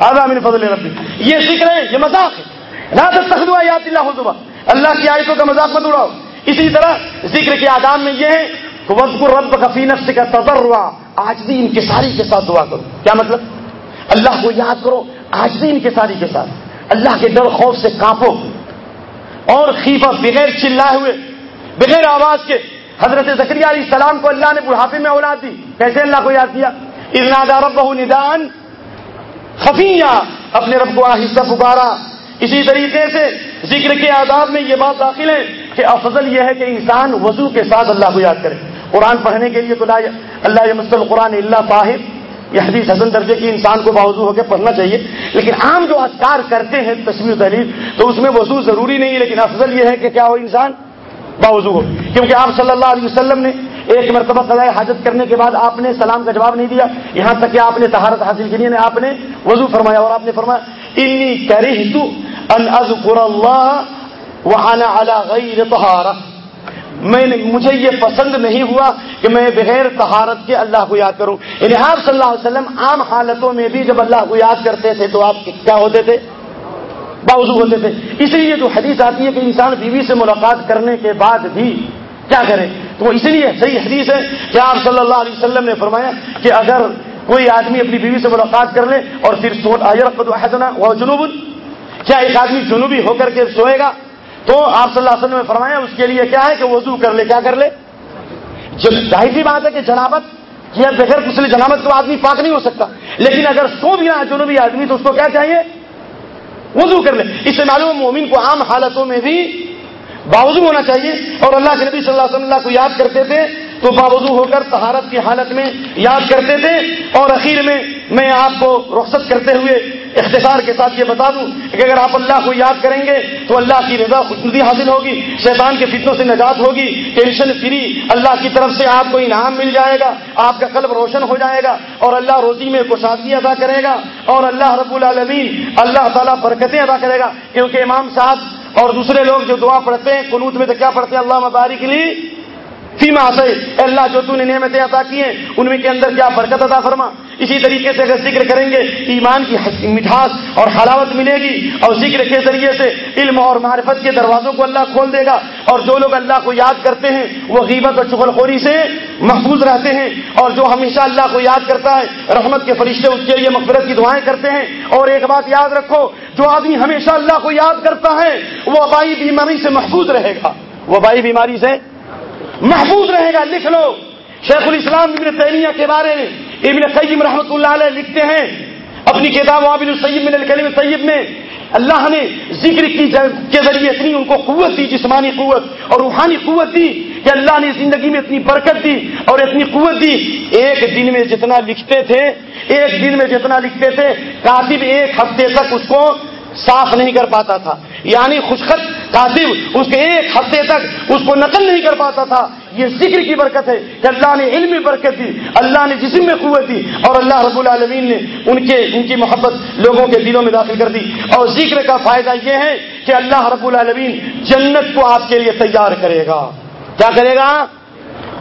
ہاضا من فضل ربی. یہ سیکھ رہے ہیں یہ مذاق ہے۔ تخدوا یاد اللہ حضبہ اللہ کی آیتوں کا مذاق مت اڑاؤ۔ اسی طرح ذکر کے آدام میں یہ ہے کہ وزق رب کا نفس کا تذر ہوا آج بھی انکساری کے ساتھ دعا کرو۔ کیا مطلب؟ اللہ کو یاد کرو، آج بھی انکساری کے ساتھ۔ اللہ کے ڈر خوف سے کانپو اور خیفہ بغیر چلائے ہوئے، بغیر آواز کے حضرت ذکری علیہ السلام کو اللہ نے بڑھاپے میں اولاد دی. کیسے اللہ کو یاد کیا؟ ارنادا رب بہو ندان خفیہ. اپنے رب کو آہستہ پکارا. اسی طریقے سے ذکر کے آداب میں یہ بات داخل ہے کہ افضل یہ ہے کہ انسان وضو کے ساتھ اللہ کو یاد کرے. قرآن پڑھنے کے لیے تو اللہ مسل قرآن اللہ طاہر. یہ حدیث حسن درجے کی انسان کو باوضو ہو کے پڑھنا چاہیے. لیکن عام جو اذکار کرتے ہیں تصویر تحریر تو اس میں وضو ضروری نہیں ہے، لیکن افضل یہ ہے کہ کیا ہو انسان؟ باوضو ہو کیونکہ آپ صلی اللہ علیہ وسلم نے ایک مرتبہ قضاء حاجت کرنے کے بعد آپ نے سلام کا جواب نہیں دیا، یہاں تک کہ آپ نے تہارت حاصل کی لیے آپ نے وضو فرمایا اور آپ نے فرمایا، انی کرہتو ان اذکر اللہ وانا علی غیر طہارہ. میں نے مجھے یہ پسند نہیں ہوا کہ میں بغیر طہارت کے اللہ کو یاد کروں۔ یعنی آپ صلی اللہ علیہ وسلم عام حالتوں میں بھی جب اللہ کو یاد کرتے تھے تو آپ کیا ہوتے تھے؟ باوضو ہوتے تھے۔ اس لیے جو حدیث آتی ہے کہ انسان بیوی سے ملاقات کرنے کے بعد بھی کیا کرے؟ تو وہ اس لیے صحیح حدیث ہے کہ آپ صلی اللہ علیہ وسلم نے فرمایا کہ اگر کوئی آدمی اپنی بیوی سے ملاقات کر لے اور پھر حسنا وہ جنوب؟ کیا ایک آدمی جنوبی ہو کر کے سوئے گا؟ تو آپ صلی اللہ علیہ وسلم نے فرمایا اس کے لیے کیا ہے کہ وضو کر لے۔ کیا کر لے؟ ظاہر سی بات ہے کہ جنابت کیا بغیر کسی جنابت کو آدمی پاک نہیں ہو سکتا۔ لیکن اگر سو بھی جنوبی آدمی تو اس کو کیا چاہیے؟ وضو کر لے۔ اس سے معلوم مومن کو عام حالتوں میں بھی باوضو ہونا چاہیے اور اللہ کے نبی صلی اللہ علیہ وسلم اللہ کو یاد کرتے تھے تو باوضو ہو کر تہارت کی حالت میں یاد کرتے تھے اور اخیر میں میں آپ کو رخصت کرتے ہوئے اختصار کے ساتھ یہ بتا دوں کہ اگر آپ اللہ کو یاد کریں گے تو اللہ کی رضا خوشنودی حاصل ہوگی، شیطان کے فتنوں سے نجات ہوگی، ٹینشن فری، اللہ کی طرف سے آپ کو انعام مل جائے گا، آپ کا قلب روشن ہو جائے گا اور اللہ روزی میں کشادگی ادا کرے گا اور اللہ رب العالمین اللہ تعالیٰ برکتیں ادا کرے گا۔ کیونکہ امام صاحب اور دوسرے لوگ جو دعا پڑھتے ہیں، قنوت میں تو کیا پڑھتے ہیں؟ اللہ مبارک لی فیما سے اللہ جو تو نے نعمتیں عطا کی ہیں، ان میں کے اندر کیا برکت عطا فرما؟ اسی طریقے سے اگر ذکر کریں گے، ایمان کی مٹھاس اور حلاوت ملے گی، اور ذکر کے ذریعے سے علم اور معرفت کے دروازوں کو اللہ کھول دے گا، اور جو لوگ اللہ کو یاد کرتے ہیں، وہ غیبت اور چغل خوری سے محفوظ رہتے ہیں، اور جو ہمیشہ اللہ کو یاد کرتا ہے، رحمت کے فرشتے اس کے لیے مغفرت کی دعائیں کرتے ہیں۔ اور ایک بات یاد رکھو، جو آدمی ہمیشہ اللہ کو یاد کرتا ہے، وہ وبائی بیماری سے محفوظ رہے گا۔ وبائی بیماری سے محفوظ رہے گا، لکھ لو۔ شیخ الاسلام ابن تیمیہ کے بارے میں ابن قیم رحمۃ اللہ علیہ لکھتے ہیں۔ اپنی کتاب وابل السید من الکلم طیب میں اللہ نے ذکر کی کے ذریعے اتنی ان کو قوت دی، جسمانی قوت اور روحانی قوت دی کہ اللہ نے زندگی میں اتنی برکت دی اور اتنی قوت دی۔ ایک دن میں جتنا لکھتے تھے، ایک دن میں جتنا لکھتے تھے، کاتب ایک ہفتے تک اس کو صاف نہیں کر پاتا تھا۔ یعنی خوشخط کاتب اس کے ایک ہفتے تک اس کو نقل نہیں کر پاتا تھا۔ یہ ذکر کی برکت ہے کہ اللہ نے علم میں برکت دی، اللہ نے جسم میں قوت دی اور اللہ رب العالمین نے ان کے، ان کی محبت لوگوں کے دلوں میں داخل کر دی۔ اور ذکر کا فائدہ یہ ہے کہ اللہ رب العالمین جنت کو آپ کے لیے تیار کرے گا۔ کیا کرے گا؟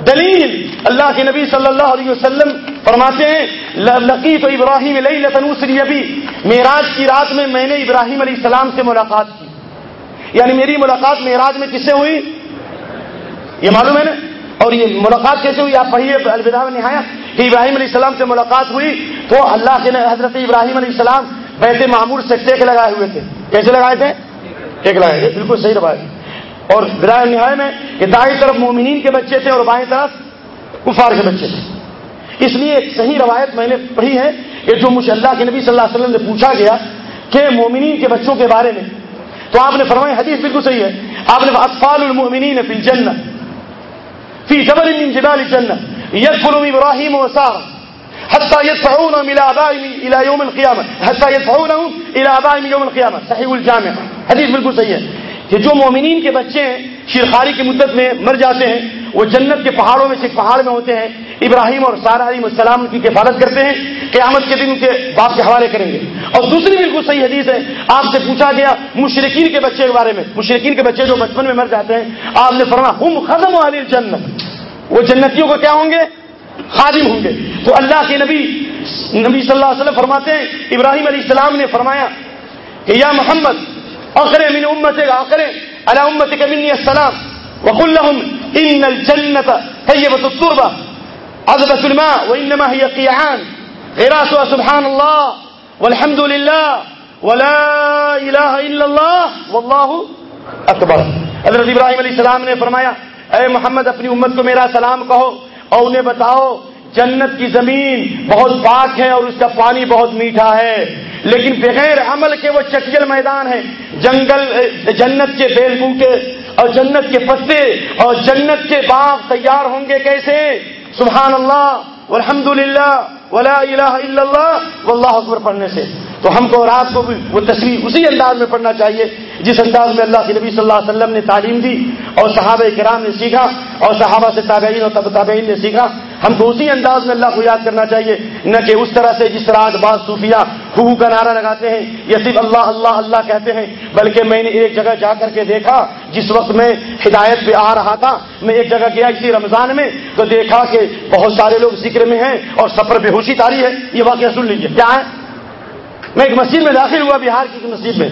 دلیل۔ اللہ کے نبی صلی اللہ علیہ وسلم فرماتے ہیں لقیف ابراہیم علیہ ابھی معراج کی رات میں میں نے ابراہیم علیہ السلام سے ملاقات کی۔ یعنی میری ملاقات معراج میں کس سے ہوئی؟ یہ معلوم ہے نا؟ اور یہ ملاقات کیسے ہوئی؟ آپ پڑھیے الوداع میں نہایا کہ ابراہیم علیہ السلام سے ملاقات ہوئی تو اللہ کے حضرت ابراہیم علیہ السلام بیت معمور سے ٹیک لگائے ہوئے تھے۔ کیسے لگائے تھے؟ ٹیک لگائے تھے۔ بالکل صحیح روایت۔ اور برائے نہایت میں کہ دائیں طرف مومنین کے بچے تھے اور بائیں طرف کفار کے بچے تھے۔ اس لیے ایک صحیح روایت میں نے پڑھی ہے کہ جو مجھے اللہ کے نبی صلی اللہ علیہ وسلم سے پوچھا گیا کہ مومنین کے بچوں کے بارے میں تو آپ نے فرمایا حدیث بالکل صحیح ہے۔ آپ نے اطفال المؤمنین فی الجنہ، فی جبل من جبال الجنہ یدخل ابراہیم و سارہ حتى يدفعونهم الى ابائهم الى يوم القيامه حتى يدفعونهم الى ابائهم يوم القيامه صحيح الجامع، حدیث بالکل صحیح ہے۔ کہ جو مومنین کے بچے ہیں شیرخاری کی مدت میں مر جاتے ہیں، وہ جنت کے پہاڑوں میں سے پہاڑ میں ہوتے ہیں، ابراہیم اور سارا علیہ السلام کی کفالت کرتے ہیں، قیامت کے دن کے باپ کے حوالے کریں گے۔ اور دوسری بالکل صحیح حدیث ہے، آپ سے پوچھا گیا مشرقین کے بچے کے بارے میں۔ مشرقین کے بچے جو بچپن میں مر جاتے ہیں، آپ نے فرما ہم ختم والی جنت وہ جنتیوں کو کیا ہوں گے؟ خادم ہوں گے۔ تو اللہ کے نبی نبی صلی اللہ علیہ وسلم فرماتے ہیں، ابراہیم علیہ السلام نے فرمایا کہ یا محمد اخرے من امتك اخرے على امتك مني السلام. وقل لهم ان الجنه طيبه التربه عذبه الماء وانما هي قيعان. غراسها سبحان الله والحمد لله ولا اله الا الله والله اکبر حضرت ابراہیم علیہ السلام نے فرمایا، اے محمد، اپنی امت کو میرا سلام کہو اور انہیں بتاؤ جنت کی زمین بہت پاک ہے اور اس کا پانی بہت میٹھا ہے۔ لیکن بغیر عمل کے وہ چٹیل میدان ہے۔ جنگل، جنت کے بیل بوٹے اور جنت کے پتے اور جنت کے باغ تیار ہوں گے کیسے؟ سبحان اللہ الحمد للہ ولا الہ الا اللہ واللہ اکبر پڑھنے سے۔ تو ہم کو رات کو بھی وہ تصویر اسی انداز میں پڑھنا چاہیے جس انداز میں اللہ کے نبی صلی اللہ علیہ وسلم نے تعلیم دی اور صحابہ کرام نے سیکھا اور صحابہ سے تابعین اور تابعین نے سیکھا۔ ہم کو اسی انداز میں اللہ کو یاد کرنا چاہیے نہ کہ اس طرح سے جس طرح آج بعض صوفیہ خو کا نعرہ لگاتے ہیں یا صرف اللہ اللہ اللہ کہتے ہیں بلکہ میں نے ایک جگہ جا کر کے دیکھا جس وقت میں ہدایت پہ آ رہا تھا میں ایک جگہ گیا اسی رمضان میں تو دیکھا کہ بہت سارے لوگ ذکر میں ہیں اور سفر بے ہوشی تاری ہے یہ واقعہ سن لیجیے کیا ہے میں ایک مسجد میں داخل ہوا بہار کی ایک مسجد میں۔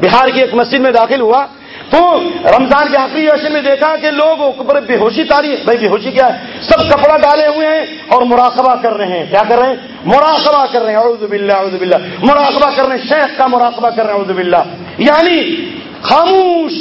بہار کی ایک مسجد میں داخل ہوا تو رمضان کے آخری عرصے میں دیکھا کہ لوگ اوپر بے ہوشی تاریخ، بھائی بے ہوشی کیا ہے؟ سب کپڑا ڈالے ہوئے ہیں اور مراقبہ کر رہے ہیں۔ کیا کر رہے ہیں؟ مراقبہ کر رہے ہیں۔ اعوذ باللہ اعوذ باللہ۔ مراقبہ کر رہے ہیں۔ شیخ کا مراقبہ کر رہے ہیں۔ اعوذ باللہ۔ یعنی خاموش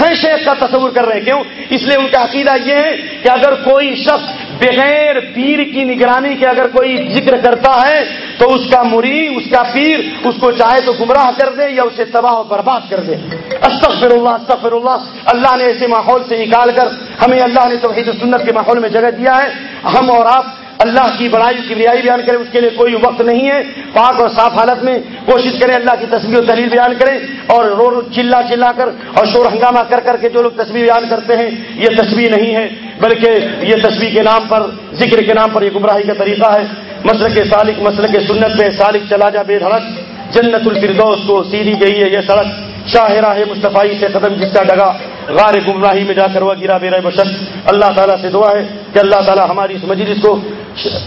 ہے کا تصور کر رہے ہیں۔ کیوں؟ اس لیے ان کا عقیدہ یہ ہے کہ اگر کوئی شخص بغیر پیر کی نگرانی کے اگر کوئی ذکر کرتا ہے، تو اس کا مری اس کا پیر اس کو چاہے تو گمراہ کر دے یا اسے تباہ و برباد کر دے۔ استغفر اللہ استغفر اللہ اللہ نے ایسے ماحول سے نکال کر ہمیں اللہ نے توحید سنت کے ماحول میں جگہ دیا ہے۔ ہم اور آپ اللہ کی بڑائی کی ریائی بیان کریں اس کے لیے کوئی وقت نہیں ہے۔ پاک اور صاف حالت میں کوشش کریں اللہ کی تصویر و تحریر بیان کریں اور رو چلا چلا کر اور شور ہنگامہ کر کر کے جو لوگ تصویر بیان کرتے ہیں، یہ تصویر نہیں ہے، بلکہ یہ تصویر کے نام پر، ذکر کے نام پر یہ گمراہی کا طریقہ ہے۔ مسلک کے سالک، مسلک کے سنت پہ سالک چلا جا، بے دھڑک۔ جنت الفردوس کو سیدھی گئی ہے یہ سڑک۔ شاہراہ مصطفی سے قدم جس ڈگا۔ غار گمراہی میں جا کر وہ گرا بے بشر اللہ تعالیٰ سے دعا ہے کہ اللہ تعالیٰ ہماری اس مجلس کو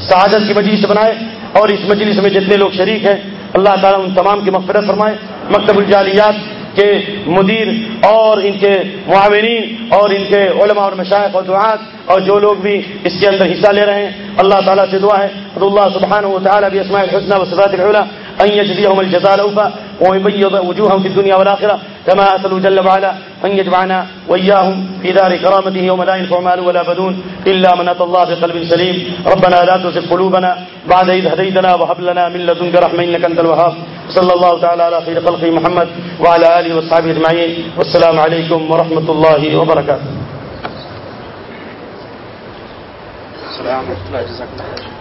شہادت کی مجلس بنائے اور اس مجلس میں جتنے لوگ شریک ہیں، اللہ تعالیٰ ان تمام کی مغفرت فرمائے۔ مکتب الجالیات کے مدیر اور ان کے معاونین اور ان کے علماء اور مشائق اور دعات اور جو لوگ بھی اس کے اندر حصہ لے رہے ہیں، اللہ تعالیٰ سے دعا ہے۔ اللہ سبحانہ و تعالیٰ بھی اسماء الحسنہ و صفات العلا يجزيهم الجزاء الأوفى ويبيض وجوههم في الدنيا والآخرة. كما أسأل جل وعلا أن يجمعنا وإياهم في دار كرامته يوم لا ينفع مال ولا بدون إلا من أتى الله بقلب سليم. ربنا لا تزغ قلوبنا بعد إذ هديتنا وهب لنا من لدنك رحمة إنك أنت الوهاب. صلى الله تعالى على خير خلقه محمد وعلى آله وصحبه أجمعين. والسلام عليكم ورحمة الله وبركاته. السلام ورحمة الله جزاك الله خير